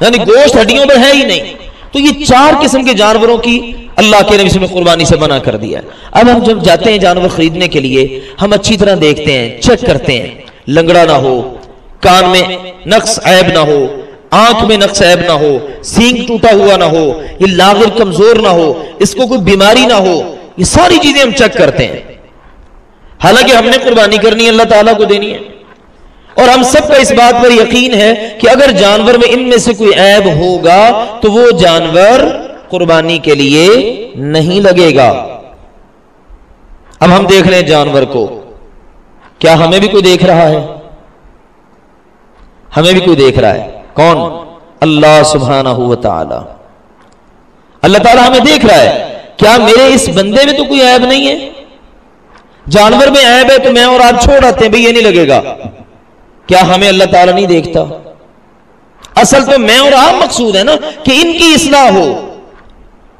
یعنی گوشت ہڈیوں پر ہے ہی نہیں۔ تو یہ چار قسم کے جانوروں کی اللہ کے نبی سے قربانی سے منع کر دیا اب ہم جب جاتے ہیں جانور خریدنے کے لیے، ہم اچھی طرح دیکھتے ہیں، چیک کرتے ہیں۔ لنگڑا نہ ہو، کان میں نقص عیب نہ ہو، آنکھ میں نقص عیب نہ ہو، سینگ ٹوٹا ہوا نہ ہو، یہ لاغر کمزور نہ ہو، اس کو کوئی بیماری نہ ہو، یہ ساری چیزیں ہم چیک کرتے ہیں۔ حالانکہ ہم نے قربانی کرنی ہے، اللہ تعالیٰ کو دینی ہے۔ اور ہم سب کا اس بات پر یقین ہے کہ اگر جانور میں ان میں سے کوئی عیب ہوگا تو وہ جانور قربانی کے لیے نہیں لگے گا۔ اب ہم دیکھ لیں جانور کو۔ کیا ہمیں بھی کوئی دیکھ رہا ہے؟ ہمیں بھی کوئی دیکھ رہا ہے۔ کون؟ اللہ سبحانہ ہو تعالی۔ اللہ تعالیٰ ہمیں دیکھ رہا ہے۔ کیا میرے اس بندے میں تو کوئی عیب نہیں ہے؟ جانور میں عیب ہے تو میں اور آپ چھوڑ آتے ہیں، بھئی یہ نہیں لگے گا۔ کیا ہمیں اللہ تعالیٰ نہیں دیکھتا؟ اصل تو میں اور آپ مقصود ہے نا کہ ان کی اصلاح ہو،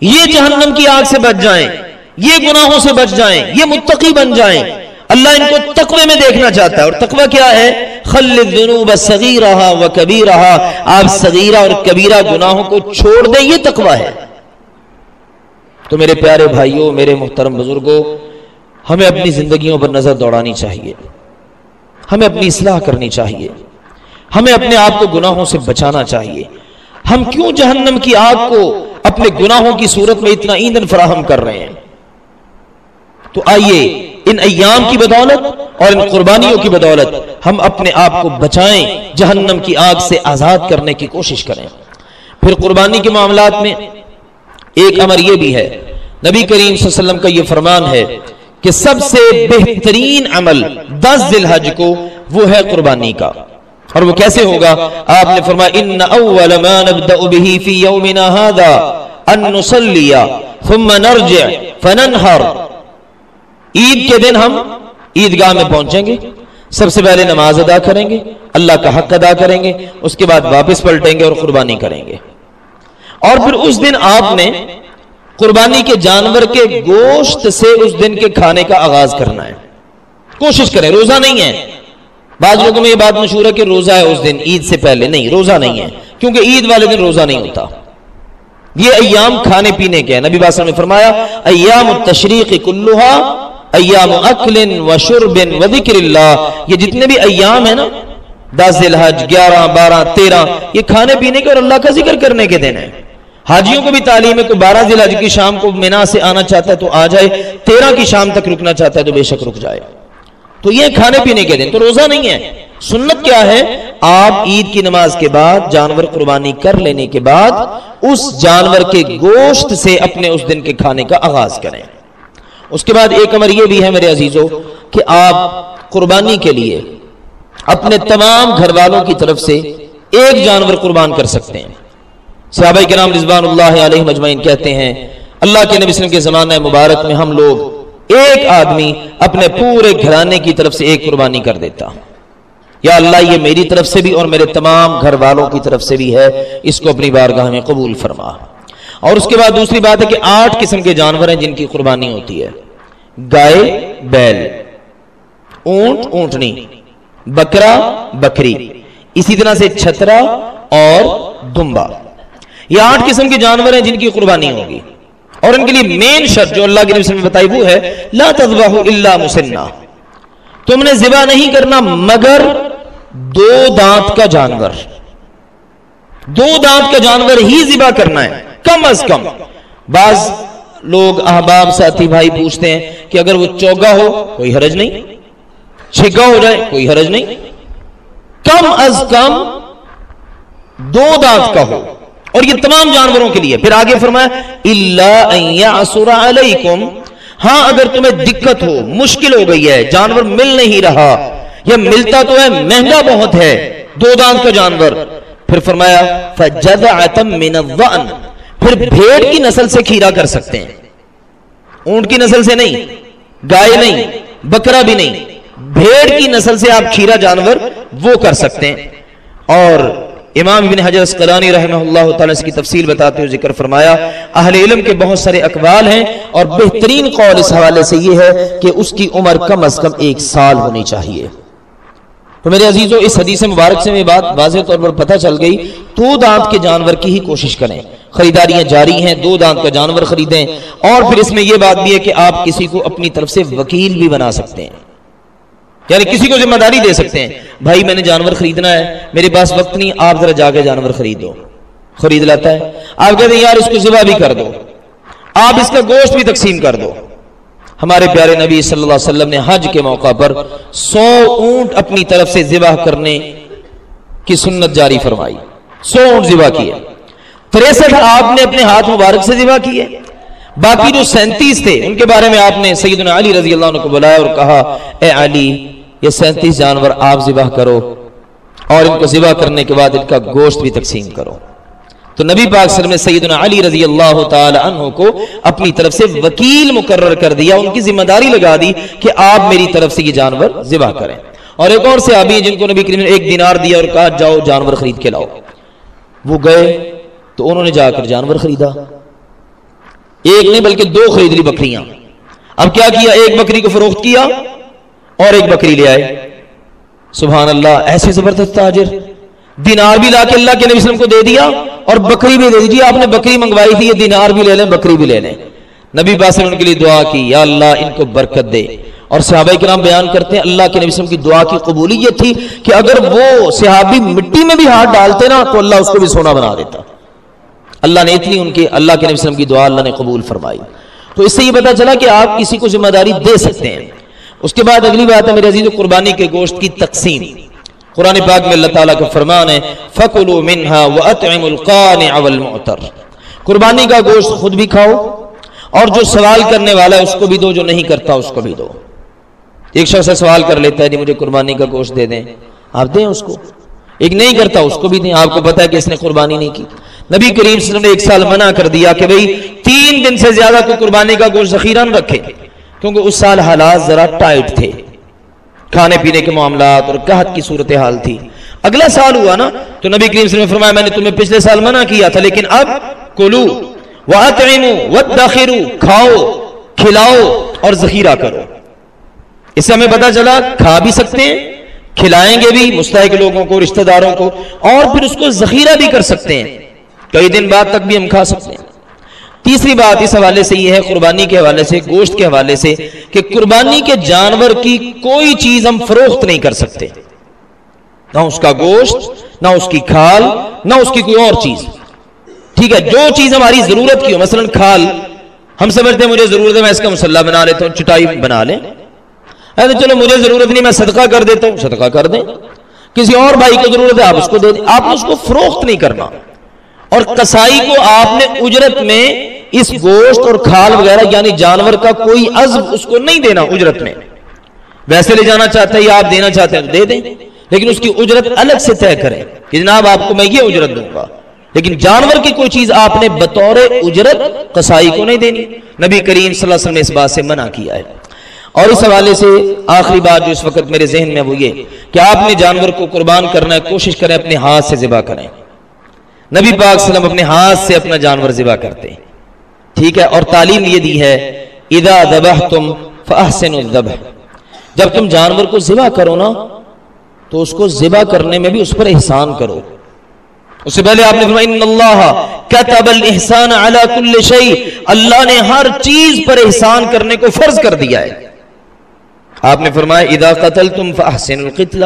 یہ جہنم کی آگ سے بچ جائیں، یہ گناہوں سے بچ جائیں، یہ متقی بن جائیں۔ اللہ ان کو تقوی میں دیکھنا چاہتا ہے، اور تقوی کیا ہے؟ خل الذنوب صغیرہا و کبیرہا۔ آپ صغیرہ اور کبیرہ گناہوں کو چھوڑ دیں، یہ تقوی ہے۔ تو میرے پیارے بھائیوں، میرے محترم بزرگوں، ہمیں اپنی زندگیوں پر نظر دوڑانی چاہیے۔ ہمیں اپنی اصلاح کرنی چاہیے۔ ہمیں اپنے آپ کو گناہوں سے بچانا چاہیے۔ ہم کیوں جہنم کی آگ کو اپنے گناہوں کی صورت میں اتنا ایندھن فراہم کر رہے ہیں؟ تو آئیے ان ایام کی بدولت اور ان قربانیوں کی بدولت ہم اپنے آپ کو بچائیں، جہنم کی آگ سے آزاد کرنے کی کوشش کریں۔ پھر قربانی کے معاملات میں ایک امر یہ بھی ہے، نبی کریم صلی اللہ علیہ وسلم کا یہ فرمان ہے کہ سب سے بہترین عمل دس ذی الحج کو وہ ہے قربانی کا۔ اور وہ کیسے ہوگا؟ آپ نے فرمایا، ان اول ما نبدا به في يومنا هذا ان نصلي ثم نرجع فننحر۔ عید کے دن ہم عیدگاہ میں پہنچیں گے، سب سے پہلے نماز ادا کریں گے، اللہ کا حق ادا کریں گے، اس کے بعد واپس پلٹیں گے اور قربانی کریں گے۔ اور پھر اس دن آپ نے قربانی کے جانور کے گوشت سے اس دن کے کھانے کا آغاز کرنا ہے۔ کوشش کریں، روزہ نہیں ہے۔ بعض لوگوں میں یہ بات مشہور ہے کہ روزہ ہے اس دن، عید سے پہلے۔ نہیں، روزہ نہیں ہے۔ کیونکہ عید والے دن روزہ نہیں ہوتا۔ یہ ایام کھانے پینے کے نبی باسر نے فرمایا، ایام التشریق کلوہا ایام اکل و شرب و ذکر اللہ۔ یہ جتنے بھی ایام ہیں نا، دس الحج، گیارہ، بارہ، تیرہ، یہ کھانے پینے کے اور اللہ کا ذکر کرنے کے دن ہیں۔ حاجیوں کو بھی تعلیم ہے کہ بارہ ذی الحج کی شام کو مینا سے آنا چاہتا ہے تو آ جائے، تیرہ کی شام تک رکنا چاہتا ہے تو بے شک رک جائے۔ تو یہ کھانے پینے کے دن، تو روزہ نہیں ہے۔ سنت کیا ہے؟ آپ عید کی نماز کے بعد جانور قربانی کر لینے کے بعد اس جانور کے گوشت سے اپنے اس دن کے کھانے کا آغاز کریں۔ اس کے بعد ایک امر یہ بھی ہے میرے عزیزوں کہ آپ قربانی کے لیے اپنے تمام گھر والوں کی طرف سے ایک جانور قربان کر سکتے ہیں۔ صحابہ کے نام رضوان اللہ علیہ مجمعین کہتے ہیں، اللہ کے نبی وسلم کے زمانہ مبارک میں ہم لوگ ایک آدمی اپنے پورے گھرانے کی طرف سے ایک قربانی کر دیتا۔ یا اللہ، یہ میری طرف سے بھی اور میرے تمام گھر والوں کی طرف سے بھی ہے، اس کو اپنی بارگاہ میں قبول فرما۔ اور اس کے بعد دوسری بات ہے کہ آٹھ قسم کے جانور ہیں جن کی قربانی ہوتی ہے۔ گائے، بیل، اونٹ، اونٹنی، بکرا، بکری۔ اسی طرح سے چھترا اور دمبا۔ یہ آٹھ قسم کے جانور ہیں جن کی قربانی ہوگی۔ اور ان کے لیے مین شرط جو اللہ کے نبی نے بتائی وہ ہے، لا تذبح الا مسنہ تم نے ذبح نہیں کرنا مگر دو دانت کا جانور۔ دو دانت کا جانور ہی ذبح کرنا ہے، کم از کم۔ بعض لوگ احباب، ساتھی، بھائی پوچھتے ہیں کہ اگر وہ چوگا ہو، کوئی حرج نہیں۔ چھگا ہو جائے، کوئی حرج نہیں۔ کم از کم دو دانت کا ہو۔ اور یہ تمام جانوروں کے لیے۔ پھر آگے فرمایا اللہ علیکم ہاں اگر تمہیں دقت ہو، مشکل ہو گئی ہے، جانور مل نہیں رہا، یا ملتا تو ہے، مہنگا بہت ہے، دو دانت کا جانور۔ پھر فرمایا من الظن پھر بھیڑ کی نسل سے کھیرا کر سکتے ہیں۔ اونٹ کی نسل سے نہیں، گائے نہیں، بکرا بھی نہیں۔ بھیڑ کی نسل سے آپ کھیرا جانور وہ کر سکتے ہیں۔ اور امام ابن حجر اسقلانی رحمہ اللہ تعالیٰ اس کی تفصیل بتاتے ہوئے ذکر فرمایا، اہل علم کے بہت سارے اقوال ہیں اور بہترین قول اس حوالے سے یہ ہے کہ اس کی عمر کم از کم ایک سال ہونی چاہیے۔ تو میرے عزیزوں اس حدیث مبارک سے میں بات واضح طور پر پتہ چل گئی، دو دانت کے جانور کی ہی کوشش کریں۔ خریداریاں جاری ہیں، دو دانت کا جانور خریدیں۔ اور پھر اس میں یہ بات بھی ہے کہ آپ کسی کو اپنی طرف سے وکیل بھی بنا سکتے ہیں۔ یعنی کسی کو ذمہ داری دے سکتے ہیں۔ بھائی، میں نے جانور خریدنا ہے، میرے پاس وقت نہیں، آپ ذرا جا کے جانور خرید دو خرید لاتا ہے۔ آپ کہتے ہیں، یار، اس کو ذبح بھی کر دو۔ آپ اس کا گوشت بھی تقسیم کر دو۔ ہمارے پیارے نبی صلی اللہ علیہ وسلم نے حج کے موقع پر سو اونٹ اپنی طرف سے ذبح کرنے کی سنت جاری فرمائی۔ سو اونٹ ذبح کیے۔ تریسٹھ، آپ نے اپنے ہاتھ مبارک سے ذبح کیے۔ باقی جو سینتیس تھے، ان کے بارے میں آپ نے سیدنا علی رضی اللہ عنہ کو بلایا اور کہا، اے علی یہ سینتیس جانور آپ ذبح کرو اور ان کو ذبح کرنے کے بعد ان کا گوشت بھی تقسیم کرو۔ تو نبی پاک صلی اللہ علیہ وسلم نے سیدنا علی رضی اللہ تعالی عنہ کو اپنی طرف سے وکیل مقرر کر دیا، ان کی ذمہ داری لگا دی کہ آپ میری طرف سے یہ جانور ذبح کریں۔ اور ایک اور سے آبی جن کو نبی کریم نے ایک دینار دیا اور کہا، جاؤ جانور خرید کے لاؤ۔ وہ گئے تو انہوں نے جا کر جانور خریدا۔ ایک نہیں بلکہ دو خرید لی بکریاں۔ اب کیا کیا؟ ایک بکری کو فروخت کیا۔ اور ایک بکری لے آئے۔ سبحان اللہ ایسے زبردست تاجر۔ دینار بھی لا کے اللہ کے نبی وسلم کو دے دیا اور بکری بھی دے دیجیے آپ نے بکری منگوائی تھی، یہ دینار بھی لے لیں، بکری بھی لے لیں۔ نبی باس نے ان کے لیے دعا کی، یا اللہ، ان کو برکت دے۔ اور صحابہ کرام بیان کرتے ہیں، اللہ کے نبی وسلم کی دعا کی قبولیت تھی کہ اگر وہ صحابی مٹی میں بھی ہاتھ ڈالتے نا، تو اللہ اس کو بھی سونا بنا دیتا۔ اللہ نے اتنی ان کی اللہ کے نبی وسلم کی دعا اللہ نے قبول فرمائی۔ تو اس سے یہ پتا چلا کہ آپ کسی کو ذمہ داری دے سکتے ہیں۔ اس کے بعد اگلی بات ہے میرے عزیز قربانی کے گوشت کی تقسیم۔ قرآن پاک میں اللہ تعالیٰ کا فرمان ہے فَقُلُوا مِنْهَا وَأَطْعِمُ الْقَانِعَ وَالْمُعْتَرِ قربانی کا گوشت خود بھی کھاؤ اور جو سوال کرنے والا ہے اس کو بھی دو، جو نہیں کرتا اس کو بھی دو۔ ایک شخص سوال کر لیتا ہے جی مجھے قربانی کا گوشت دے دیں۔ آپ دیں اس کو۔ ایک نہیں کرتا، اس کو بھی دیں۔ آپ کو پتا ہے کہ اس نے قربانی نہیں کی۔ نبی کریم صلی اللہ علیہ وسلم نے ایک سال منع کر دیا کہ بھئی تین دن سے زیادہ کوئی قربانی کا گوشت ذخیرہ نہ رکھے۔ کیونکہ اس سال حالات ذرا ٹائٹ تھے۔ کھانے پینے کے معاملات اور قحط کی صورتحال تھی۔ اگلا سال ہوا نا، تو نبی کریم صلی اللہ علیہ وسلم نے فرمایا، میں نے تمہیں پچھلے سال منع کیا تھا، لیکن اب کلو، وَأَطْعِمُوا کھاؤ، کھلاؤ اور ذخیرہ کرو۔ اس سے ہمیں پتا چلا، کھا بھی سکتے ہیں، کھلائیں گے بھی مستحق لوگوں کو، رشتہ داروں کو، اور پھر اس کو ذخیرہ بھی کر سکتے ہیں۔ کئی دن بعد تک بھی ہم کھا سکتے ہیں۔ تیسری بات اس حوالے سے یہ ہے، قربانی کے حوالے سے، گوشت کے حوالے سے کہ قربانی کے جانور کی کوئی چیز ہم فروخت نہیں کر سکتے۔ نہ اس کا گوشت، نہ اس کی کھال، نہ اس کی کوئی اور چیز۔ ٹھیک ہے، جو چیز ہماری ضرورت کی ہو، مثلا کھال۔ ہم سمجھتے ہیں مجھے ضرورت ہے میں اس کا مسلح بنا لیتا ہوں، چٹائی بنا لیں۔ ارے چلو، مجھے ضرورت نہیں، میں صدقہ کر دیتا ہوں، صدقہ کر دیں۔ کسی اور بھائی کو ضرورت ہے، آپ اس کو دے دیں۔ آپ نے اس کو فروخت نہیں کرنا۔ اور کسائی کو آپ نے اجرت میں اس گوشت اور کھال وغیرہ یعنی جانور کا کوئی عزم اس کو نہیں دینا اجرت میں۔ ویسے لے جانا چاہتے ہیں یا آپ دینا چاہتے ہیں، دے دیں۔ لیکن اس کی اجرت الگ سے طے کریں کہ جناب آپ کو میں یہ اجرت دوں گا۔ لیکن جانور کی کوئی چیز آپ نے بطور اجرت قصائی کو نہیں دینی۔ نبی کریم صلی اللہ علیہ وسلم نے اس بات سے منع کیا ہے۔ اور اس حوالے سے آخری بات جو اس وقت میرے ذہن میں وہ یہ کہ آپ نے جانور کو قربان کرنا ہے، کوشش کریں اپنے ہاتھ سے ذبح کریں۔ نبی پاک صلی اللہ علیہ وسلم اپنے ہاتھ سے اپنا جانور ذبح کرتے ہیں۔ ٹھیک ہے، اور تعلیم یہ دی ہے، اذا ذبحتم فاحسنوا الذبح۔ جب تم جانور کو ذبح کرو نا، تو اس کو ذبح کرنے میں بھی اس پر احسان کرو۔ اس سے پہلے آپ نے فرمایا، ان اللہ کتب الاحسان علی کل شیء اللہ نے ہر چیز پر احسان کرنے کو فرض کر دیا ہے۔ آپ نے فرمایا، اذا قتلتم فاحسنوا القتل۔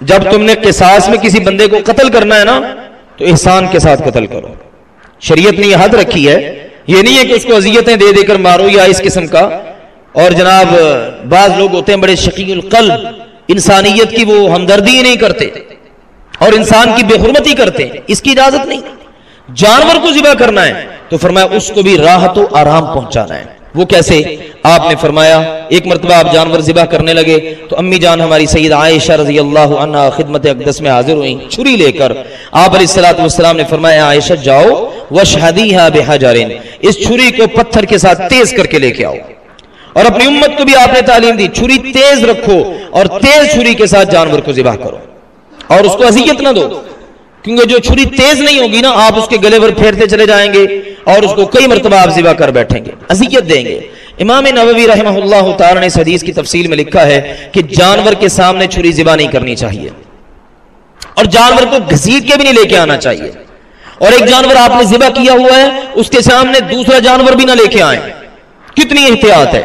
جب تم نے قصاص میں کسی بندے کو قتل کرنا ہے نا، تو احسان کے ساتھ قتل کرو۔ شریعت نے یہ حد رکھی ہے، یہ نہیں ہے کہ اس کو اذیتیں دے دے کر مارو یا اس قسم کا۔ اور جناب، بعض لوگ ہوتے ہیں بڑے شقیق القلب، انسانیت کی وہ ہمدردی نہیں کرتے اور انسان کی بے حرمتی کرتے ہیں، اس کی اجازت نہیں۔ جانور کو ذبح کرنا ہے تو فرمایا اس کو بھی راحت و آرام پہنچانا ہے۔ وہ کیسے؟ آپ نے فرمایا، ایک مرتبہ آپ جانور ذبح کرنے لگے تو امی جان ہماری سید عائشہ رضی اللہ عنہ خدمت اقدس میں حاضر ہوئیں، چھری لے کر۔ آپ علیہ السلام والسلام نے فرمایا، عائشہ جاؤ وشہدیہا بحجرین اس چھری کو پتھر کے ساتھ تیز کر کے لے کے آؤ۔ اور اپنی امت کو بھی آپ نے تعلیم دی، چھری تیز رکھو اور تیز چھری کے ساتھ جانور کو ذبح کرو۔ اور اس کو اذیت نہ دو، کیونکہ جو چھری تیز نہیں ہوگی نا، آپ اس کے گلے پر پھیرتے چلے جائیں گے اور اس کو کئی مرتبہ آپ ذبح کر بیٹھیں گے، اذیت دیں گے۔ امام نووی رحمہ اللہ تعالی نے اس حدیث کی تفصیل میں لکھا ہے کہ جانور کے سامنے چھری ذبح نہیں کرنی چاہیے۔ اور جانور کو گھسیٹ کے بھی نہیں لے کے آنا چاہیے۔ اور ایک جانور آپ نے ذبح کیا ہوا ہے، اس کے سامنے دوسرا جانور بھی نہ لے کے آئیں۔ کتنی احتیاط ہے۔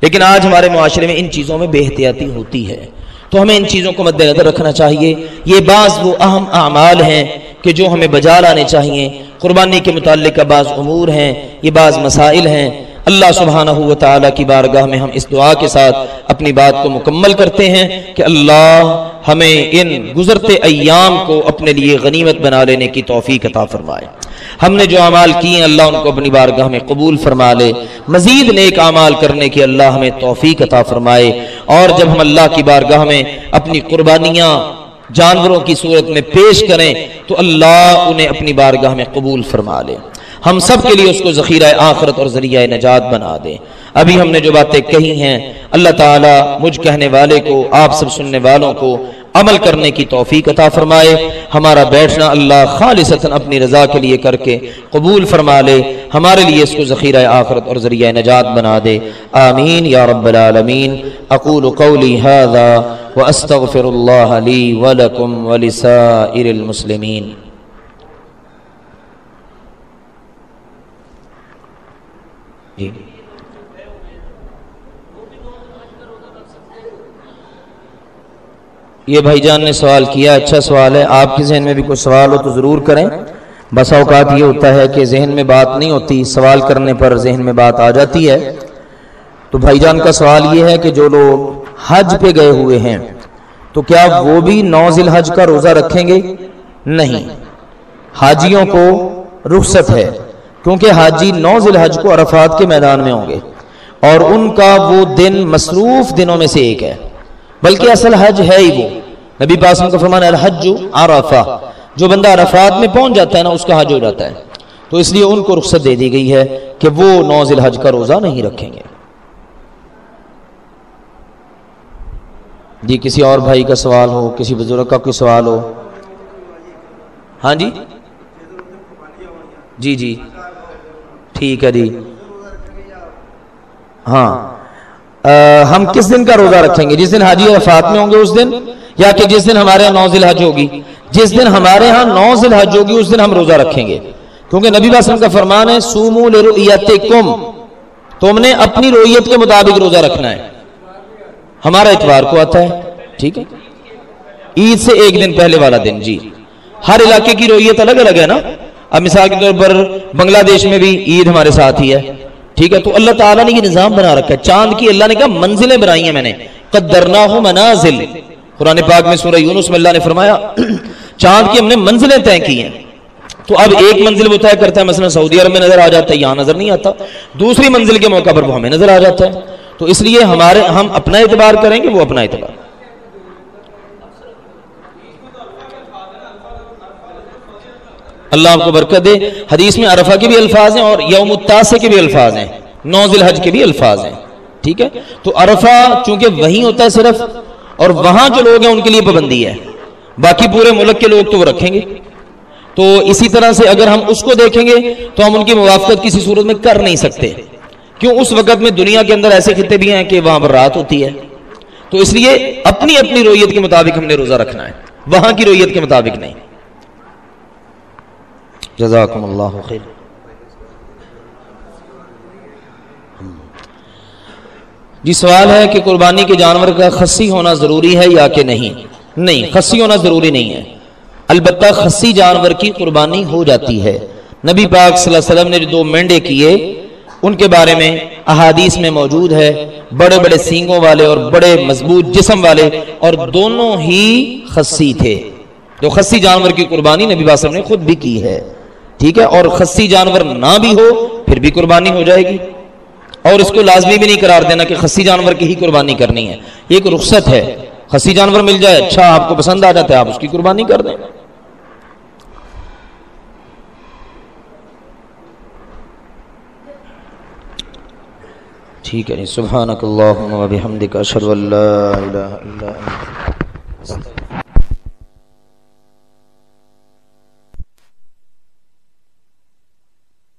لیکن آج ہمارے معاشرے میں ان چیزوں میں بے احتیاطی ہوتی ہے۔ تو ہمیں ان چیزوں کو مد نظر رکھنا چاہیے۔ یہ بعض وہ اہم اعمال ہیں کہ جو ہمیں بجا لانے چاہیے۔ قربانی کے متعلق بعض امور ہیں، یہ بعض مسائل ہیں۔ اللہ سبحانہ و تعالیٰ کی بارگاہ میں ہم اس دعا کے ساتھ اپنی بات کو مکمل کرتے ہیں کہ اللہ ہمیں ان گزرتے ایام کو اپنے لیے غنیمت بنا لینے کی توفیق عطا فرمائے۔ ہم نے جو اعمال کیے ہیں، اللہ ان کو اپنی بارگاہ میں قبول فرما لے۔ مزید نیک اعمال کرنے کی اللہ ہمیں توفیق عطا فرمائے۔ اور جب ہم اللہ کی بارگاہ میں اپنی قربانیاں جانوروں کی صورت میں پیش کریں، تو اللہ انہیں اپنی بارگاہ میں قبول فرما لے۔ ہم سب کے لیے اس کو ذخیرہ آخرت اور ذریعہ نجات بنا دے ابھی ہم نے جو باتیں کہی ہیں، اللہ تعالیٰ مجھ کہنے والے کو، آپ سب سننے والوں کو عمل کرنے کی توفیق عطا فرمائے۔ ہمارا بیٹھنا اللہ خالصتا اپنی رضا کے لیے کر کے قبول فرما لے۔ ہمارے لیے اس کو ذخیرہ آخرت اور ذریعہ نجات بنا دے۔ آمین یا رب العالمین۔ اقول قولی هذا واستغفر اللہ لی ولکم ولسائر المسلمین۔ جی۔ یہ بھائی جان نے سوال کیا اچھا سوال ہے۔ آپ کے ذہن میں بھی کوئی سوال ہو تو ضرور کریں۔ بس اوقات یہ ہوتا ہے کہ ذہن میں بات نہیں ہوتی، سوال کرنے پر ذہن میں بات آ جاتی ہے۔ تو بھائی جان کا سوال یہ ہے کہ جو لوگ حج پہ گئے ہوئے ہیں، تو کیا وہ بھی نو ذی الحج کا روزہ رکھیں گے؟ نہیں۔ حاجیوں کو رخصت ہے۔ کیونکہ حاجی نو ذی الحج کو عرفات کے میدان میں ہوں گے اور ان کا وہ دن مصروف دنوں میں سے ایک ہے، بلکہ اصل حج ہے ہی وہ۔ نبی پاسم کا فرمان الحج عرفہ۔ جو بندہ عرفات میں پہنچ جاتا ہے نا، اس کا حج ہو جاتا ہے۔ تو اس لیے ان کو رخصت دے دی گئی ہے کہ وہ نو ذی الحج کا روزہ نہیں رکھیں گے۔ جی کسی اور بھائی کا سوال ہو، کسی بزرگ کا کوئی سوال ہو؟ ہاں جی؟ جی جی۔ ٹھیک ہے جی۔ ہاں۔ ہم کس دن کا روزہ رکھیں گے؟ جس دن حاجی عرفات میں ہوں گے اس دن؟ یا کہ جس دن ہمارے یہاں نو ذی الحج ہوگی؟ جس دن ہمارے ہاں نو ذی الحج ہوگی، اس دن ہم روزہ رکھیں گے۔ کیونکہ نبی وسلم کا فرمان ہے سومو لرؤیتکم۔ تم نے اپنی رویت کے مطابق روزہ رکھنا ہے۔ ہمارا اتوار کو آتا ہے، ٹھیک ہے۔ عید سے ایک دن پہلے والا دن جی۔ ہر علاقے کی رویت الگ الگ ہے نا؟ اب مثال کے طور پر بنگلہ دیش میں بھی عید ہمارے ساتھ ہی ہے، ٹھیک ہے؟ تو اللہ تعالیٰ نے یہ نظام بنا رکھا ہے۔ چاند کی اللہ نے کہا، منزلیں بنائی ہیں میں نے۔ قدرنا ہو منازل۔ قرآن پاک میں سورہ یونس میں اللہ نے فرمایا، چاند کی ہم نے منزلیں طے کی ہیں۔ تو اب ایک منزل وہ طے کرتا ہے، مثلا سعودی عرب میں نظر آ جاتا ہے، یہاں نظر نہیں آتا۔ دوسری منزل کے موقع پر وہ ہمیں نظر آ جاتا ہے۔ تو اس لیے ہمارے، ہم اپنا اعتبار کریں گے، وہ اپنا اعتبار۔ اللہ آپ کو برکت دے۔ حدیث میں عرفہ کے بھی الفاظ ہیں اور یوم التاسع کے بھی الفاظ ہیں۔ نو ذی الحج کے بھی الفاظ ہیں۔ ٹھیک ہے؟ تو عرفہ چونکہ وہیں ہوتا ہے صرف اور وہاں جو لوگ ہیں ان کے لیے پابندی ہے۔ باقی پورے ملک کے لوگ تو وہ رکھیں گے۔ تو اسی طرح سے اگر ہم اس کو دیکھیں گے تو ہم ان کی موافقت کسی صورت میں کر نہیں سکتے۔ کیوں؟ اس وقت میں دنیا کے اندر ایسے خطے بھی ہیں کہ وہاں پر رات ہوتی ہے۔ تو اس لیے اپنی اپنی رویت کے مطابق ہم نے روزہ رکھنا ہے۔ وہاں کی رویت کے مطابق نہیں۔ جزاکم اللہ خیر۔ جی سوال ہے کہ قربانی کے جانور کا خصی ہونا ضروری ہے یا کہ نہیں؟ نہیں خصی ہونا ضروری نہیں ہے۔ البتہ خصی جانور کی قربانی ہو جاتی ہے۔ نبی پاک صلی اللہ علیہ وسلم نے جو دو مینڈے کیے، ان کے بارے میں احادیث میں موجود ہے۔ بڑے بڑے سینگوں والے اور بڑے مضبوط جسم والے اور دونوں ہی خصی تھے۔ جو خصی جانور کی قربانی نبی پاک وسلم نے خود بھی کی ہے۔ ٹھیک ہے، اور خصی جانور نہ بھی ہو، پھر بھی قربانی ہو جائے گی۔ اور اس کو لازمی بھی نہیں قرار دینا کہ خصی جانور کی ہی قربانی کرنی ہے۔ یہ ایک رخصت ہے۔ خصی جانور مل جائے اچھا آپ کو پسند آ جاتا ہے، آپ اس کی قربانی کر دیں۔ ٹھیک ہے جی، سبحانک اللہم و بحمدک، اشہد ان لا الہ الا انت۔